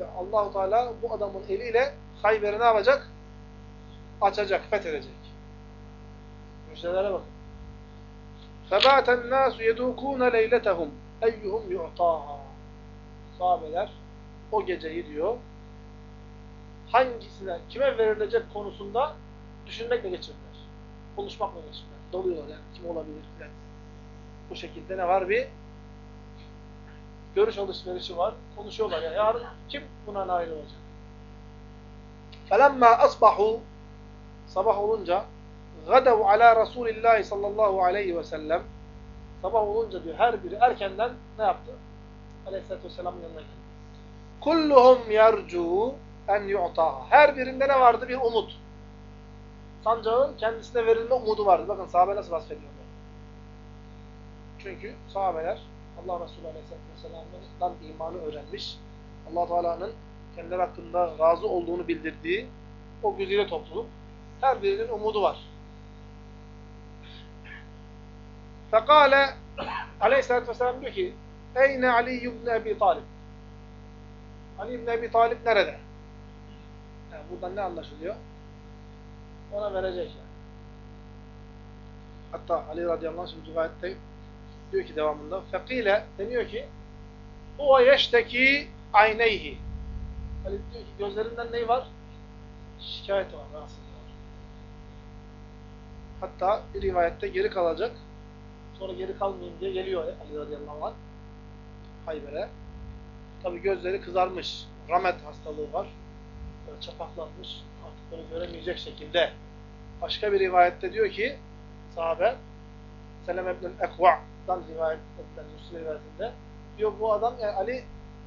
ve Allahu Teala bu adamın eliyle Hayber'i ne yapacak? Açacak, fethedecek. Müjdelere bakın. فَبَاتَ النَّاسُ يَدُوكُونَ لَيْلَتَهُمْ اَيُّهُمْ يُعْطَاهَا Sahabeler o geceyi diyor hangisine, kime verilecek konusunda düşünmekle geçirdiler. Konuşmakla geçirdiler. Doluyorlar yani kim olabilir yani. Bu şekilde ne var? Bir görüş alışverişi var. Konuşuyorlar ya. Yarın kim buna nail olacak? فَلَمَّا أَصْبَحُوا Sabah olunca غَدَوْ عَلَى رَسُولِ اللّٰهِ sallallahu aleyhi ve sellem Sabah olunca diyor her biri erkenden ne yaptı? Aleyhisselatü Vesselam'ın yanına geldi. Kulluhum yercu en yu'taha. Her birinde ne vardı? Bir umut. Sancağın kendisine verilme umudu vardı. Bakın sahabe nasıl vasfediyorlar. Çünkü sahabeler Allah Resulü Aleyhisselatü Vesselam'dan imanı öğrenmiş. allah Teala'nın kendileri hakkında razı olduğunu bildirdiği o güzide topluluk. her birinin umudu var. Fekale Aleyhisselatü Vesselam diyor ki Eyne Ali ibn Ebi Talib Ali ibn Ebi Talib nerede? Yani buradan ne anlaşılıyor? Ona verecek yani. Hatta Ali radıyallahu anh rivayette diyor ki devamında fekile deniyor ki o yeşteki ayneyhi Ali diyor ki gözlerinden ne var? Şikayeti var, rahatsızlığı var. Hatta bir rivayette geri kalacak. Sonra geri kalmayayım diye geliyor Ali radıyallahu anh Hayber'e. Tabi gözleri kızarmış. Ramet hastalığı var. Böyle çapaklanmış. Artık böyle göremeyecek şekilde. Başka bir rivayette diyor ki sahabe Seleme ibn Ekva'dan rivayet edilen Müslim rivayetinde diyor bu adam yani Ali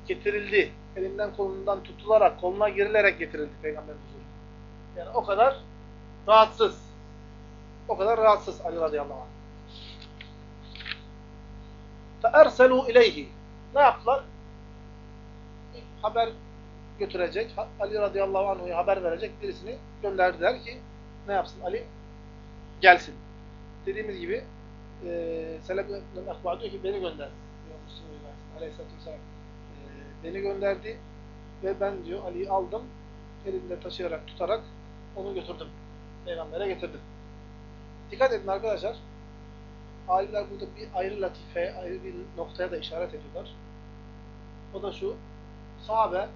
getirildi. Elinden kolundan tutularak, koluna girilerek getirildi Peygamberin huzuruna. Yani o kadar rahatsız. O kadar rahatsız Ali radıyallahu anh. فَاَرْسَلُوا اِلَيْهِ Ne yaptılar? Haber götürecek, Ali radıyallahu anh'a haber verecek birisini gönderdiler ki ne yapsın Ali? Gelsin. Dediğimiz gibi e, Selem ibn Akba diyor ki beni gönder. Diyor Müslüm Aleyhisselatü Vesselam. E, beni gönderdi ve ben diyor Ali'yi aldım. Elimde taşıyarak, tutarak onu götürdüm. Peygamber'e getirdim. Dikkat edin arkadaşlar. Alimler burada bir ayrı latife, ayrı bir noktaya da işaret ediyorlar. O da şu. Sahabe,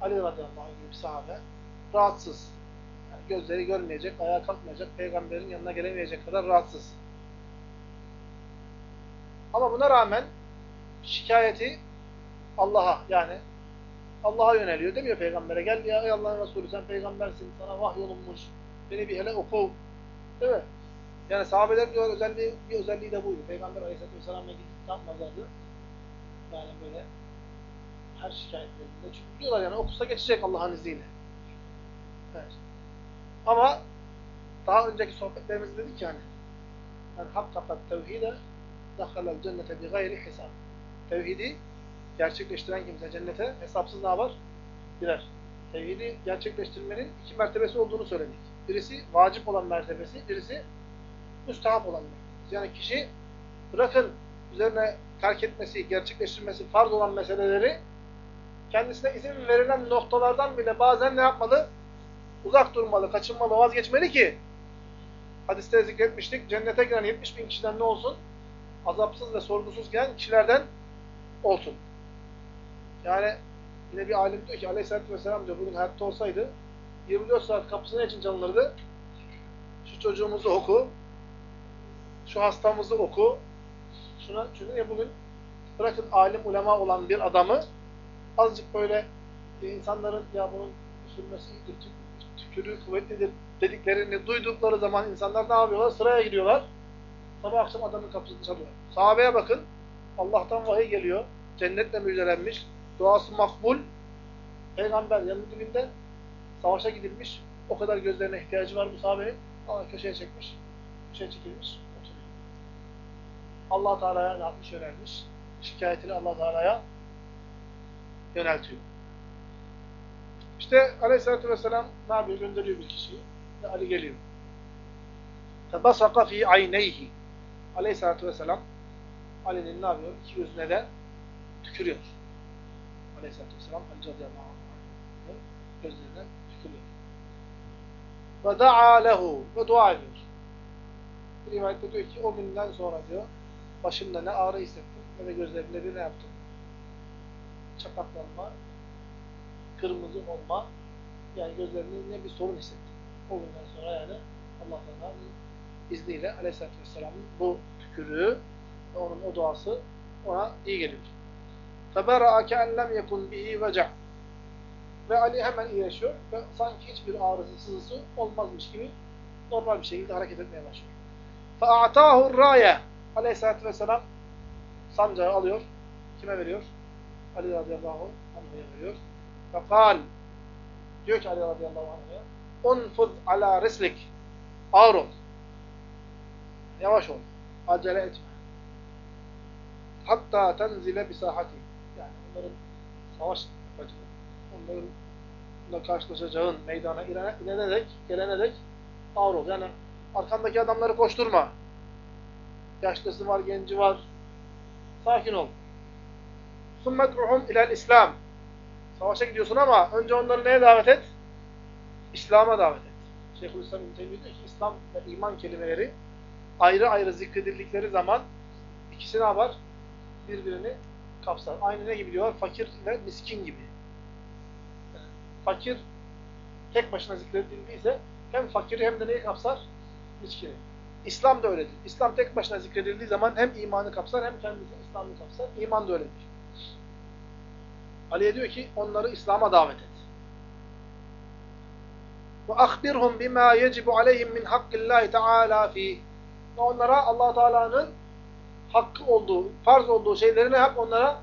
Ali radıyallahu anh gibi sahabe, rahatsız. Yani gözleri görmeyecek, ayağa kalkmayacak, peygamberin yanına gelemeyecek kadar rahatsız. Ama buna rağmen şikayeti Allah'a yani Allah'a yöneliyor demiyor peygambere. Gel ya ey Allah'ın Resulü sen peygambersin, sana vahyolunmuş, beni bir hele oku. Değil mi? Yani sahabeler diyor özelliği, bir özelliği de buydu. Peygamber aleyhisselatü vesselam'a gidip yapmazlardı. Yani böyle her şikayetlerinde. Çünkü diyorlar yani okusa geçecek Allah'ın izniyle. Evet. Ama daha önceki sohbetlerimizde dedik yani yani hakkakat tevhide dakhalel cennete bi gayri hesap. Tevhidi gerçekleştiren kimse cennete hesapsız ne yapar? Girer. Tevhidi gerçekleştirmenin iki mertebesi olduğunu söyledik. Birisi vacip olan mertebesi, birisi müstahap olan mertebesi. Yani kişi bırakın üzerine terk etmesi, gerçekleştirmesi farz olan meseleleri kendisine izin verilen noktalardan bile bazen ne yapmalı? Uzak durmalı, kaçınmalı, vazgeçmeli ki hadiste zikretmiştik. Cennete giren 70 bin kişiden ne olsun? Azapsız ve sorgusuz gelen kişilerden olsun. Yani yine bir alim diyor ki aleyhissalatü vesselam diyor bugün hayatta olsaydı 24 saat kapısı ne için çalınırdı? Şu çocuğumuzu oku, şu hastamızı oku, şuna, çünkü ya bugün bırakın alim ulema olan bir adamı azıcık böyle insanların ya bunun sürmesi tükürüğü kuvvetlidir dediklerini duydukları zaman insanlar ne yapıyorlar? Sıraya gidiyorlar. Sabah akşam adamın kapısını çalıyor. Sahabeye bakın. Allah'tan vahiy geliyor. Cennetle müjdelenmiş. Duası makbul. Peygamber yanı dibinde savaşa gidilmiş. O kadar gözlerine ihtiyacı var bu sahabenin. Ama köşeye çekmiş. Köşeye çekilmiş. Allah Teala'ya ne yapmış? Yönelmiş. Şikayetini allah Teala'ya yöneltiyor. İşte aleyhissalatü vesselam ne yapıyor? Gönderiyor bir kişiyi. Ve Ali geliyor. Febasaka fi ayneyhi. Aleyhissalatü vesselam Ali'nin ne yapıyor? İki gözüne de tükürüyor. Aleyhissalatü vesselam Ali radıyallahu anh gözlerine tükürüyor. Ve da'a lehu ve dua ediyor. Rivayette diyor ki o günden sonra diyor başımda ne ağrı hissettim ne de gözlerimde bir ne yaptım? Çapaklanma, kırmızı olma yani gözlerinde ne bir sorun hissettim. O günden sonra yani Allah Teala'nın izniyle Aleyhisselatü Vesselam'ın bu tükürüğü ve onun o duası ona iyi geliyor. فَبَرَعَ كَاَنْ لَمْ يَكُنْ بِهِ وَجَعْ Ve Ali hemen iyileşiyor ve sanki hiçbir ağrısı, sızısı olmazmış gibi normal bir şekilde hareket etmeye başlıyor. فَاَعْتَاهُ الرَّايَ Aleyhisselatü Vesselam sancağı alıyor. Kime veriyor? Ali radıyallahu anh'a veriyor. Fekal diyor ki Ali radıyallahu anh'a unfuz ala rislik ağır ol. Yavaş ol. Acele etme. Hatta tenzile bisahati. Yani onların savaş yapacağı, onların da karşılaşacağın meydana inene dek, gelene dek ağır ol. Yani arkandaki adamları koşturma. Yaşlısı var, genci var. Sakin ol. Summet ruhum ilel İslam. Savaşa gidiyorsun ama önce onları neye davet et? İslam'a davet et. Şeyhülislam İmteymi diyor ki İslam ve iman kelimeleri ayrı ayrı zikredildikleri zaman ikisi ne yapar? Birbirini kapsar. Aynı ne gibi diyorlar? Fakir ve miskin gibi. Fakir tek başına zikredildiyse hem fakiri hem de neyi kapsar? Miskini. İslam da öyledir. İslam tek başına zikredildiği zaman hem imanı kapsar hem kendisi İslam'ı kapsar. İman da öyledir. Ali'ye diyor ki onları İslam'a davet et. Ve ahbirhum bima yecibu aleyhim min hakkillahi teala fi. Ve onlara allah Teala'nın hakkı olduğu, farz olduğu şeyleri ne yap? Onlara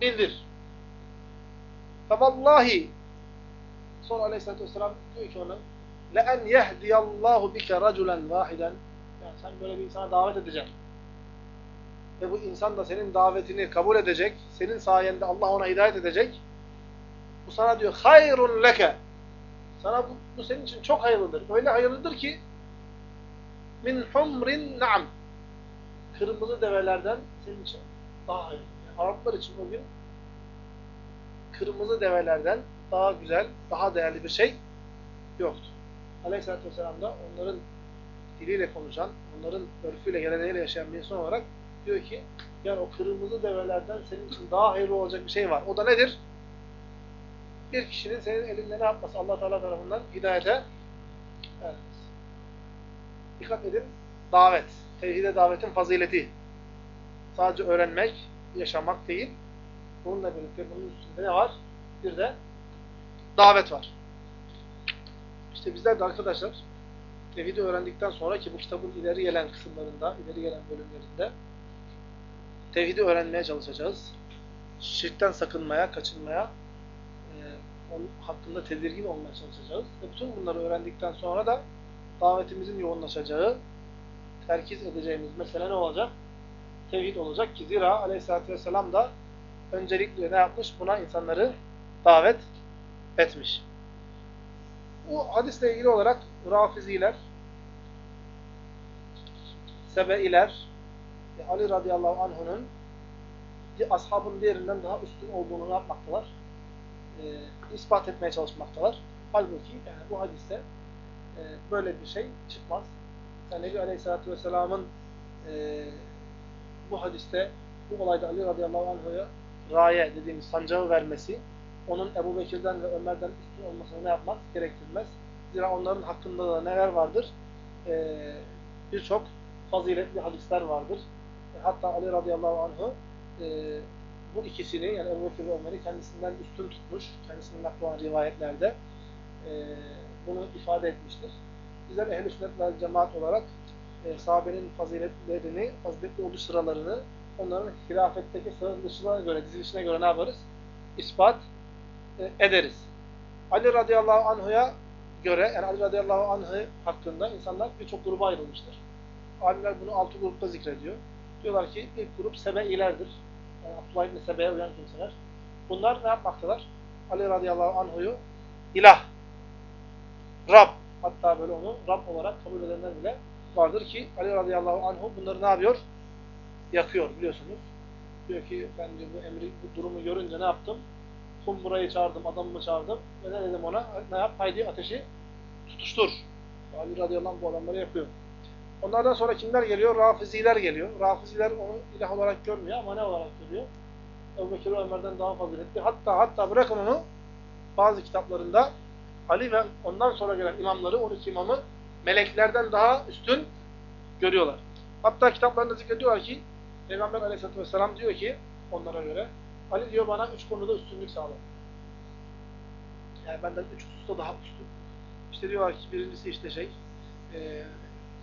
bildir. Fevallahi sonra aleyhissalatü vesselam diyor ki ona لَاَنْ يَهْدِيَ اللّٰهُ بِكَ رَجُلًا وَاحِدًا Yani sen böyle bir insana davet edeceksin. Ve bu insan da senin davetini kabul edecek. Senin sayende Allah ona hidayet edecek. Bu sana diyor hayrun leke. Sana bu, bu senin için çok hayırlıdır. Öyle hayırlıdır ki min humrin na'am. Kırmızı develerden senin için daha hayırlı. Yani Araplar için o gün kırmızı develerden daha güzel, daha değerli bir şey yoktu. Aleyhisselatü Vesselam da onların diliyle konuşan, onların örfüyle, geleneğiyle yaşayan bir insan olarak diyor ki yani o kırmızı develerden senin için daha hayırlı olacak bir şey var. O da nedir? Bir kişinin senin elinde ne yapması Allah Teala tarafından hidayete ermesi. Dikkat edin. Davet. Tevhide davetin fazileti. Sadece öğrenmek, yaşamak değil. Bununla birlikte bunun üstünde ne var? Bir de davet var. İşte bizler de arkadaşlar tevhidi öğrendikten sonra ki bu kitabın ileri gelen kısımlarında, ileri gelen bölümlerinde tevhidi öğrenmeye çalışacağız. Şirkten sakınmaya, kaçınmaya, e, onun hakkında tedirgin olmaya çalışacağız. Ve bütün bunları öğrendikten sonra da davetimizin yoğunlaşacağı, terkiz edeceğimiz mesele ne olacak? Tevhid olacak ki zira aleyhissalatü vesselam da öncelikle ne yapmış? Buna insanları davet etmiş. Bu hadisle ilgili olarak Rafiziler, Sebeiler, Ali radıyallahu anh'unun ashabın diğerinden daha üstün olduğunu ne yapmaktalar? E, ispat etmeye çalışmaktalar. Halbuki yani bu hadiste e, böyle bir şey çıkmaz. Yani Nebi Aleyhisselatü Vesselam'ın e, bu hadiste bu olayda Ali radıyallahu anh'a raye dediğimiz sancağı vermesi onun Ebu Bekir'den ve Ömer'den üstün olmasını ne yapmaz? Gerektirmez. Zira onların hakkında da neler vardır? Ee, Birçok faziletli hadisler vardır. E, hatta Ali radıyallahu anh'ı e, bu ikisini yani Ebu Bekir ve Ömer'i kendisinden üstün tutmuş. Kendisinden aklı rivayetlerde e, bunu ifade etmiştir. Bizler ehl-i cemaat olarak e, sahabenin faziletlerini, faziletli oluş sıralarını onların hilafetteki sıralarına göre, dizilişine göre ne yaparız? İspat ederiz. Ali radıyallahu anh'a göre, yani Ali radıyallahu anh'ı hakkında insanlar birçok gruba ayrılmıştır. Alimler bunu altı grupta zikrediyor. Diyorlar ki ilk grup Sebeilerdir. Yani Abdullah ibn Sebe'ye uyan kimseler. Bunlar ne yapmaktalar? Ali radıyallahu anhu'yu ilah, Rab, hatta böyle onu Rab olarak kabul edenler bile vardır ki Ali radıyallahu anhu bunları ne yapıyor? Yakıyor biliyorsunuz. Diyor ki ben diyor, bu emri, bu durumu görünce ne yaptım? Kumburayı çağırdım, adamımı çağırdım ve ne dedim ona? Ne yap? Haydi ateşi tutuştur. Ali radıyallahu bu adamları yapıyor. Onlardan sonra kimler geliyor? Rafiziler geliyor. Rafiziler onu ilah olarak görmüyor ama ne olarak görüyor? Ebu Bekir Ömer'den daha faziletli. Hatta hatta bırakın onu bazı kitaplarında Ali ve ondan sonra gelen imamları, 12 imamı meleklerden daha üstün görüyorlar. Hatta kitaplarında zikrediyorlar ki Peygamber aleyhissalatü vesselam diyor ki onlara göre Ali diyor bana üç konuda üstünlük sağladı. Yani benden üç hususta daha üstün. İşte diyorlar ki birincisi işte şey e,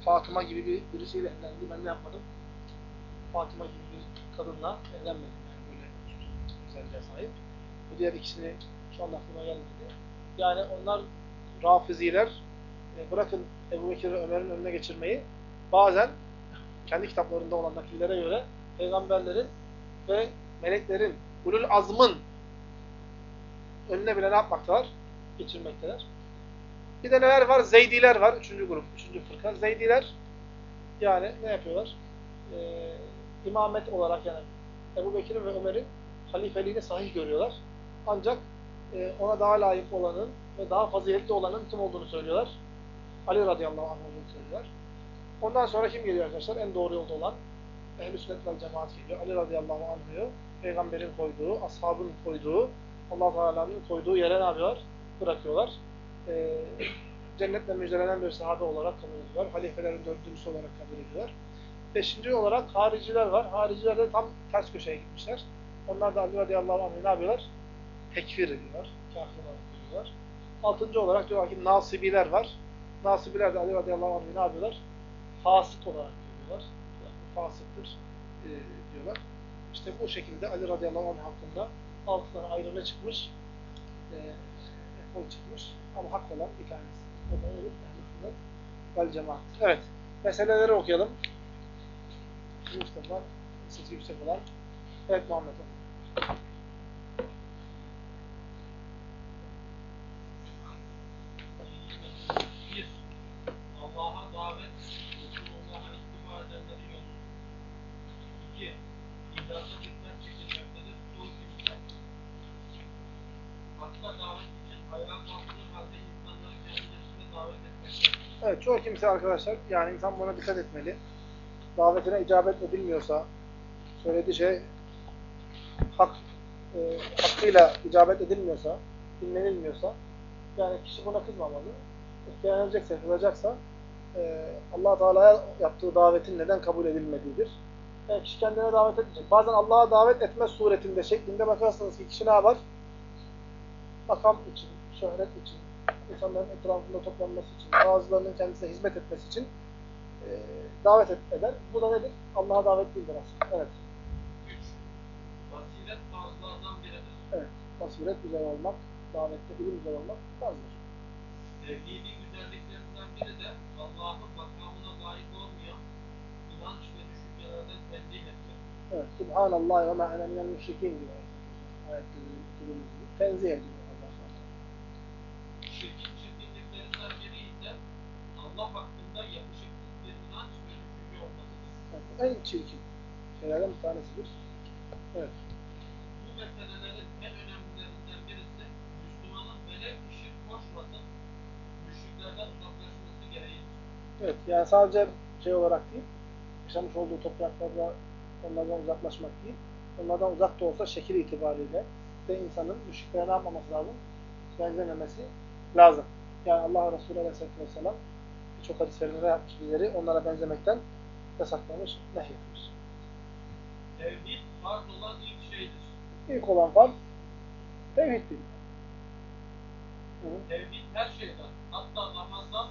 Fatıma gibi bir birisiyle evlendi. Ben ne yapmadım? Fatıma gibi bir kadınla evlenmedim. Yani böyle üstün özelliğe sahip. Bu diğer ikisini şu anda aklıma gelmedi. Yani onlar rafiziler e, bırakın Ebu Bekir ve Ömer'in önüne geçirmeyi bazen kendi kitaplarında olan nakillere göre peygamberlerin ve meleklerin, ulul azmın önüne bile ne yapmaktalar? Geçirmekteler. Bir de neler var? Zeydiler var. Üçüncü grup, üçüncü fırka. Zeydiler yani ne yapıyorlar? Ee, imamet olarak yani Ebu Bekir'in ve Ömer'in halifeliğini sahih görüyorlar. Ancak e, ona daha layık olanın ve daha faziletli olanın kim olduğunu söylüyorlar. Ali radıyallahu anh olduğunu söylüyorlar. Ondan sonra kim geliyor arkadaşlar? En doğru yolda olan ehl-i sünnet vel cemaat geliyor. Ali radıyallahu anh'ı peygamberin koyduğu, ashabın koyduğu, allah Teala'nın koyduğu yere ne yapıyorlar? Bırakıyorlar. Ee, cennetle müjdelenen bir sahabe olarak kabul ediyorlar. Halifelerin dördüncüsü olarak kabul ediyorlar. Beşinci olarak hariciler var. Hariciler de tam ters köşeye gitmişler. Onlar da Ali radıyallahu anh'ı ne yapıyorlar? Tekfir ediyorlar. Kafir olarak görüyorlar. Altıncı olarak diyorlar ki nasibiler var. Nasibiler de Ali radıyallahu anh'ı ne yapıyorlar? Fasık olarak diyorlar. Bu fasıktır e, diyorlar. İşte bu şekilde Ali radıyallahu anh hakkında altı tane ayrılı çıkmış. E, ekol çıkmış. Ama hak olan bir tanesi. O da? Ehl-i sünnet vel cemaat. Evet. Meseleleri okuyalım. Mustafa, sesi yüksek olan. Evet Muhammed. Bir, Allah'a davet, Resulullah'a ittiba edenlerin yolu. İki, iddiası dikkat çekilmektedir. Çoğu kimse, hakka davet için ayağa kalktığı halde insanları cehennetine davet etmektedir. Çoğu kimse arkadaşlar, yani insan buna dikkat etmeli. Davetine icabet edilmiyorsa, söylediği şey hak, e, hakkıyla icabet edilmiyorsa, dinlenilmiyorsa, yani kişi buna kızmamalı. İhtiyarlanacaksa, kılacaksa, e, allah Teala'ya yaptığı davetin neden kabul edilmediğidir. Yani kişi kendine davet edecek. Bazen Allah'a davet etme suretinde, şeklinde bakarsınız ki kişi ne yapar? Makam için, şöhret için, insanların etrafında toplanması için, bazılarının kendisine hizmet etmesi için e, davet et, eder. Bu da nedir? Allah'a davet değildir aslında. Evet. Üç, basiret tarzlardan biridir. Evet. Basiret üzere olmak, davette ilim üzere olmak lazımdır. Tevhidin güzelliklerinden biri de Allah'ın makamına layık olmayan inanç ve düşüncelerden tenzih etmek. Evet. Subhanallah ve ma ene minel müşrikin diyor. Ayet-i Tenzih ediyor en çirkin şeylerden bir tanesidir. Evet. Bu meselelerin en önemlilerinden birisi Müslümanın velev ki şirk koşmasın, müşriklerden uzaklaşması gereğidir. Evet. Yani sadece şey olarak değil, yaşamış olduğu topraklarda onlardan uzaklaşmak değil, onlardan uzak da olsa şekil itibariyle de insanın müşriklere ne yapmaması lazım? Benzememesi lazım. Yani Allah Resulü Aleyhisselatü Vesselam birçok hadislerinde yapmış bizleri onlara benzemekten yasaklamış, nehyetmiş. Tevhid farz olan ilk şeydir. İlk olan farz tevhiddir. Tevhid her şeyden, hatta namazdan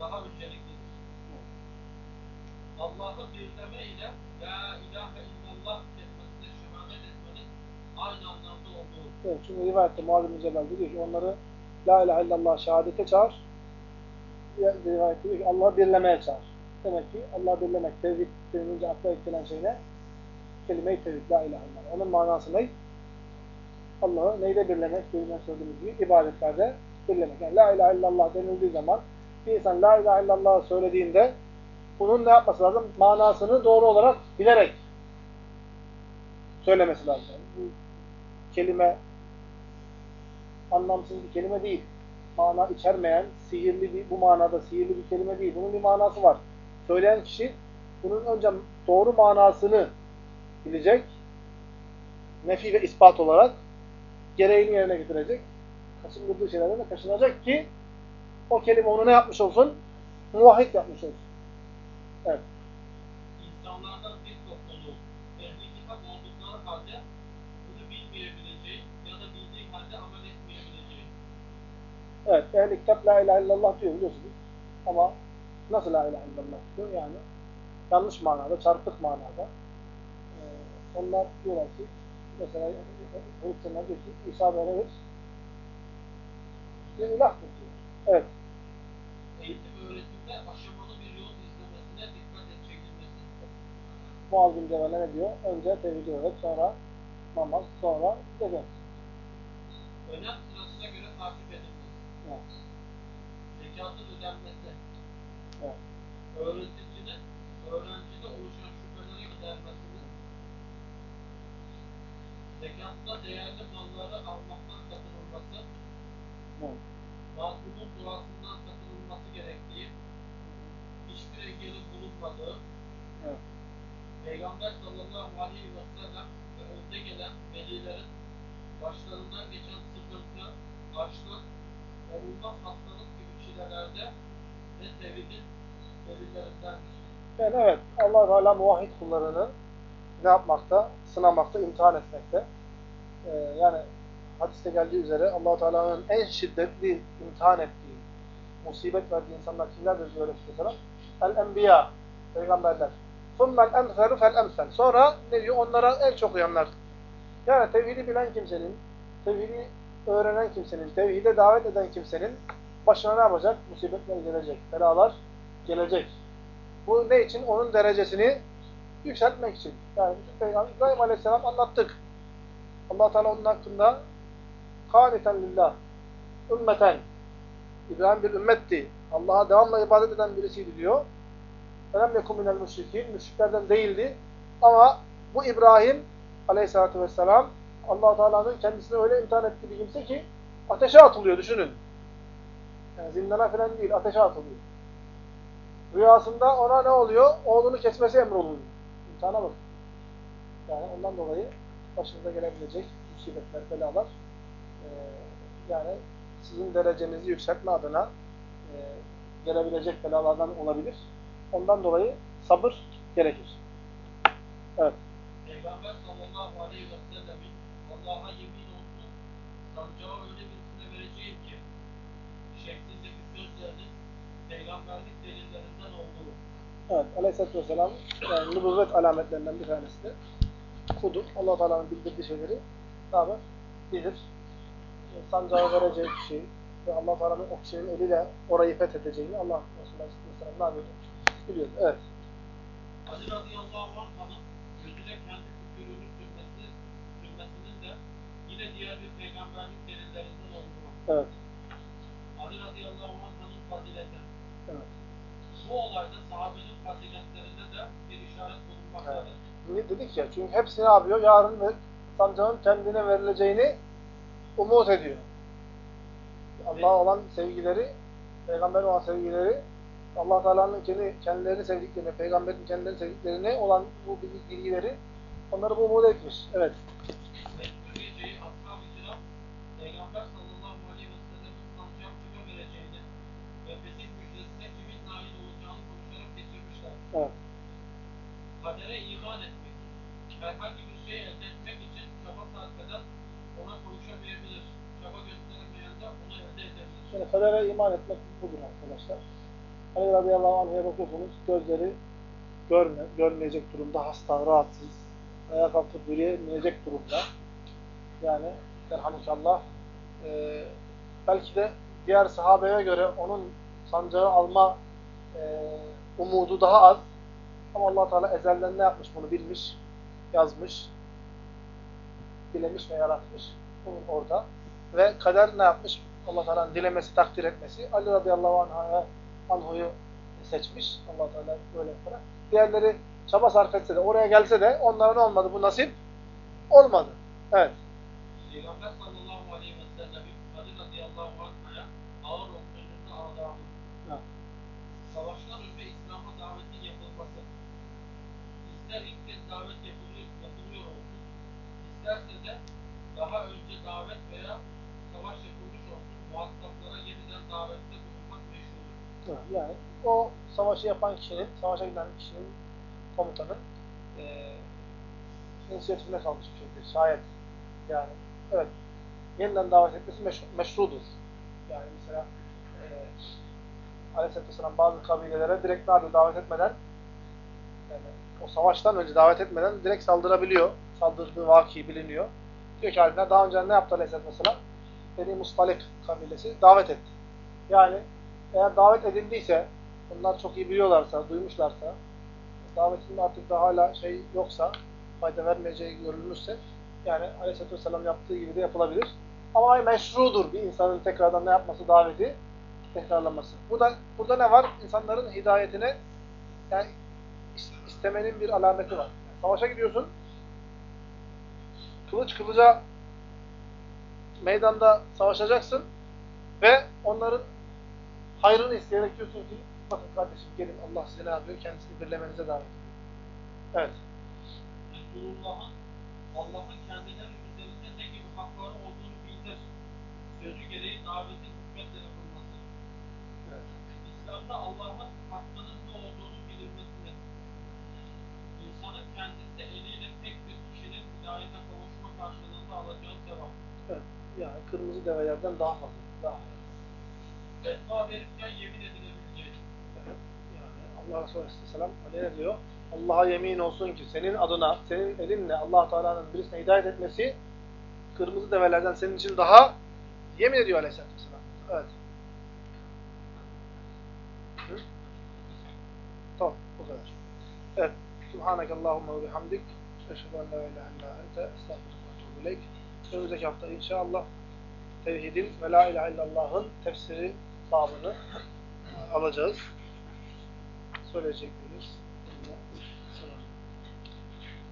daha önceliklidir. Allah'ı birleme ile La ilahe illallah kelimesine şehadet etmenin aynı anlamda olduğu. Evet, çünkü rivayette Muaz bin Cebel diyor ki onları La ilahe illallah şehadete çağır. Diğer rivayette diyor ki Allah'ı birlemeye çağır. Demek ki Allah'ı birlemek, tevhid denilince akla eklenen şey ne? Kelime-i tevhid, la ilahe illallah. Onun manası ne? Allah'ı neyde birlemek? Bölümden söylediğimiz gibi ibadetlerde birlemek. Yani la ilahe illallah denildiği zaman bir insan la ilahe illallah söylediğinde bunun ne yapması lazım? Manasını doğru olarak bilerek söylemesi lazım. Bu kelime anlamsız bir kelime değil. Mana içermeyen, sihirli bir, bu manada sihirli bir kelime değil. Bunun bir manası var. Söyleyen kişi bunun önce doğru manasını bilecek, nefi ve ispat olarak gereğini yerine getirecek, kaçındırdığı şeylerden de kaçınacak ki o kelime onu ne yapmış olsun? Muvahhid yapmış olsun. Evet. İnsanlardan bir topluluğu ehli kitap oldukları halde bunu bilmeyebileceği ya da bildiği halde amel etmeyebileceği. Evet, ehli kitap la ilahe illallah diyor biliyorsunuz. Ama nasıl la ilahe illallah diyor? Yani yanlış manada, çarpık manada. Ee, onlar diyorlar ki, mesela Hristiyanlar diyor ki İsa Bereviç bir ilahtır diyor. Evet, Eğitim öğretimde aşamalı bir yol izlemesine dikkat et çekilmesi. Muaz bin Cebel'e ne diyor? Önce tevhid öğret, sonra namaz, sonra zekat. Önem sırasına. Evet. Zekatın ödenmesi. Evet. Öğreticinin öğrencide oluşan şüpheleri gidermesinin zekatta değerli malları almaktan sakınılması, Evet. mazlumun duasından sakınılması gerektiği, hiçbir engelin bulunmadığı, Evet. Peygamber sallallahu aleyhi ve sellem ve önde gelen velilerin başlarından geçen sıkıntı, açlık, olmaz hastalık gibi çilelerde ve tevhidin delillerindendir. Yani evet, allah Teala muvahhid kullarını ne yapmakta? Sınamakta, imtihan etmekte. Ee, yani hadiste geldiği üzere allah Teala'nın en şiddetli imtihan ettiği, musibet verdiği insanlar kimlerdir diyor Aleyhisselam? El-Enbiya, peygamberler. ثُمَّ الْاَمْثَلُ فَالْاَمْثَلُ Sonra ne diyor? Onlara en çok uyanlar. Yani tevhidi bilen kimsenin, tevhidi öğrenen kimsenin, tevhide davet eden kimsenin başına ne yapacak? Musibetler gelecek, belalar gelecek. Bu ne için? Onun derecesini yükseltmek için. Yani Peygamber İbrahim Aleyhisselam anlattık. allah Teala onun hakkında kâniten lillah, ümmeten. İbrahim bir ümmetti. Allah'a devamla ibadet eden birisiydi diyor. Velem yekum minel müşrikin. Müşriklerden değildi. Ama bu İbrahim Aleyhisselatü vesselam allah Teala'nın kendisine öyle imtihan ettiği bir kimse ki ateşe atılıyor düşünün. Yani zindana falan değil, ateşe atılıyor. Rüyasında ona ne oluyor? Oğlunu kesmesi emroluyor. İmtihana bak. Yani ondan dolayı başınıza gelebilecek musibetler, belalar e, yani sizin derecenizi yükseltme adına e, gelebilecek belalardan olabilir. Ondan dolayı sabır gerekir. Evet. Peygamber sallallahu aleyhi ve sellemin Allah'a yemin olsun sancağı öyle birisine vereceğim ki şeklindeki sözlerinin peygamberlik delillerinden olduğu. Evet. Aleyhisselatü Vesselam yani nübüvvet alametlerinden bir tanesi de budur. allah Teala'nın bildirdiği şeyleri ne yapar? Bilir. E, Sancağı vereceği kişi ve allah Teala'nın o kişinin eliyle orayı fethedeceğini Allah Resulü Aleyhisselam ne yapıyordu? Biliyordu. Evet. Ali radıyallahu anh'ın gözüne kendi tükürüğünü sürmesi, sürmesinin de yine diğer bir peygamberlik delillerinden olduğu. Evet. Ali radıyallahu anh'ın fazileti. Evet. Bu olayda sahabenin faziletlerine de bir işaret bulunmaktadır. Niye dedik ya? Çünkü hepsi ne yapıyor? Yarın ve sancağın kendine verileceğini umut ediyor. Allah'a olan sevgileri, peygamberin olan sevgileri, Allah Teala'nın kendi kendilerini sevdiklerini, peygamberin kendilerini sevdiklerini olan bu bilgileri onları bu umut etmiş. Evet. Ve bu geceyi ashab-ı kiram Peygamber sallallahu aleyhi ve sellem'in sancağı kime vereceğini ve fetih müjdesine kimin nail olacağını konuşarak geçirmişler. Evet. Kadere iman etmek, herhangi bir şey elde etmek için çaba sarf eden ona kavuşamayabilir. Çaba gösteremeyen de onu elde edebilir. Yani kadere iman etmek budur arkadaşlar. Ali radıyallahu anh'a bakıyorsunuz gözleri görme, görmeyecek durumda, hasta, rahatsız, ayağa kalkıp yürüyemeyecek durumda. Yani Terhamukallah e, belki de diğer sahabeye göre onun sancağı alma e, umudu daha az. Ama allah Teala ezelden ne yapmış bunu bilmiş, yazmış, dilemiş ve yaratmış bunun orada. Ve kader ne yapmış? Allah Teala'nın dilemesi, takdir etmesi. Ali radıyallahu anh'a anhuyu seçmiş. allah Teala böyle yaparak. Diğerleri çaba sarf etse de, oraya gelse de onlara ne olmadı bu nasip? Olmadı. Evet. Peygamber sallallahu aleyhi ve sellem'in Ali radıyallahu anh'a ağır oklarının adamı. Evet. Savaştan önce İslam'a davetin yapılması. İster ilk kez davet yapılıyor, yapılıyor olsun, isterse de daha önce davet veya savaş yapılmış olsun, muhataplara yeniden davette bulunmak meşrudur. Evet, Yani o savaşı yapan kişinin, savaşa giden kişinin komutanın eee inisiyatifine kalmış bir şeydir. Şayet yani evet yeniden davet etmesi meş meşrudur. Yani mesela eee Aleyhisselatü Vesselam bazı kabilelere direkt yapıyor davet etmeden yani o savaştan önce davet etmeden direkt saldırabiliyor. Saldırdığı vaki biliniyor. Diyor ki haline daha önce ne yaptı Aleyhisselatü Vesselam? Beni Mustalik kabilesi davet etti. Yani eğer davet edildiyse, onlar çok iyi biliyorlarsa, duymuşlarsa, davetinde artık da hala şey yoksa, fayda vermeyeceği görülmüşse, yani Aleyhisselatü Vesselam yaptığı gibi de yapılabilir. Ama meşrudur bir insanın tekrardan ne yapması, daveti tekrarlaması. Burada, burada ne var? İnsanların hidayetine yani istemenin bir alameti var. Yani savaşa gidiyorsun, kılıç kılıca meydanda savaşacaksın ve onların hayrını isteyerek diyorsun ki bakın kardeşim gelin Allah size ne yapıyor? Kendisini birlemenize davet ediyor. Evet. Resulullah'ın Allah'ın kendileri üzerinde ne gibi hakları olduğunu bildir. Sözü gereği davetin hükmetle yapılması. evet. İslam'da Allah'ın hakkının ne olduğunu bilinmesini, insanın kendisi eliyle tek bir kişinin hidayete kavuşma karşılığında alacağı sevap. Evet. Yani kırmızı develerden daha fazla. Daha fazla. Fetva verirken yemin edilebileceği. Evet. Yani Allah Resulü Aleyhisselam ne diyor? Allah'a yemin olsun ki senin adına, senin elinle allah Teala'nın birisine hidayet etmesi kırmızı develerden senin için daha yemin ediyor Aleyhisselatü Vesselam. Evet. Hı? Tamam, bu kadar. Evet. Subhanakallahumma ve bihamdik. Eşhedü en la ilahe illa ente estağfurullah ve. Önümüzdeki hafta inşallah tevhidin ve la ilahe illallah'ın tefsiri babını alacağız. Söyleyeceklerimiz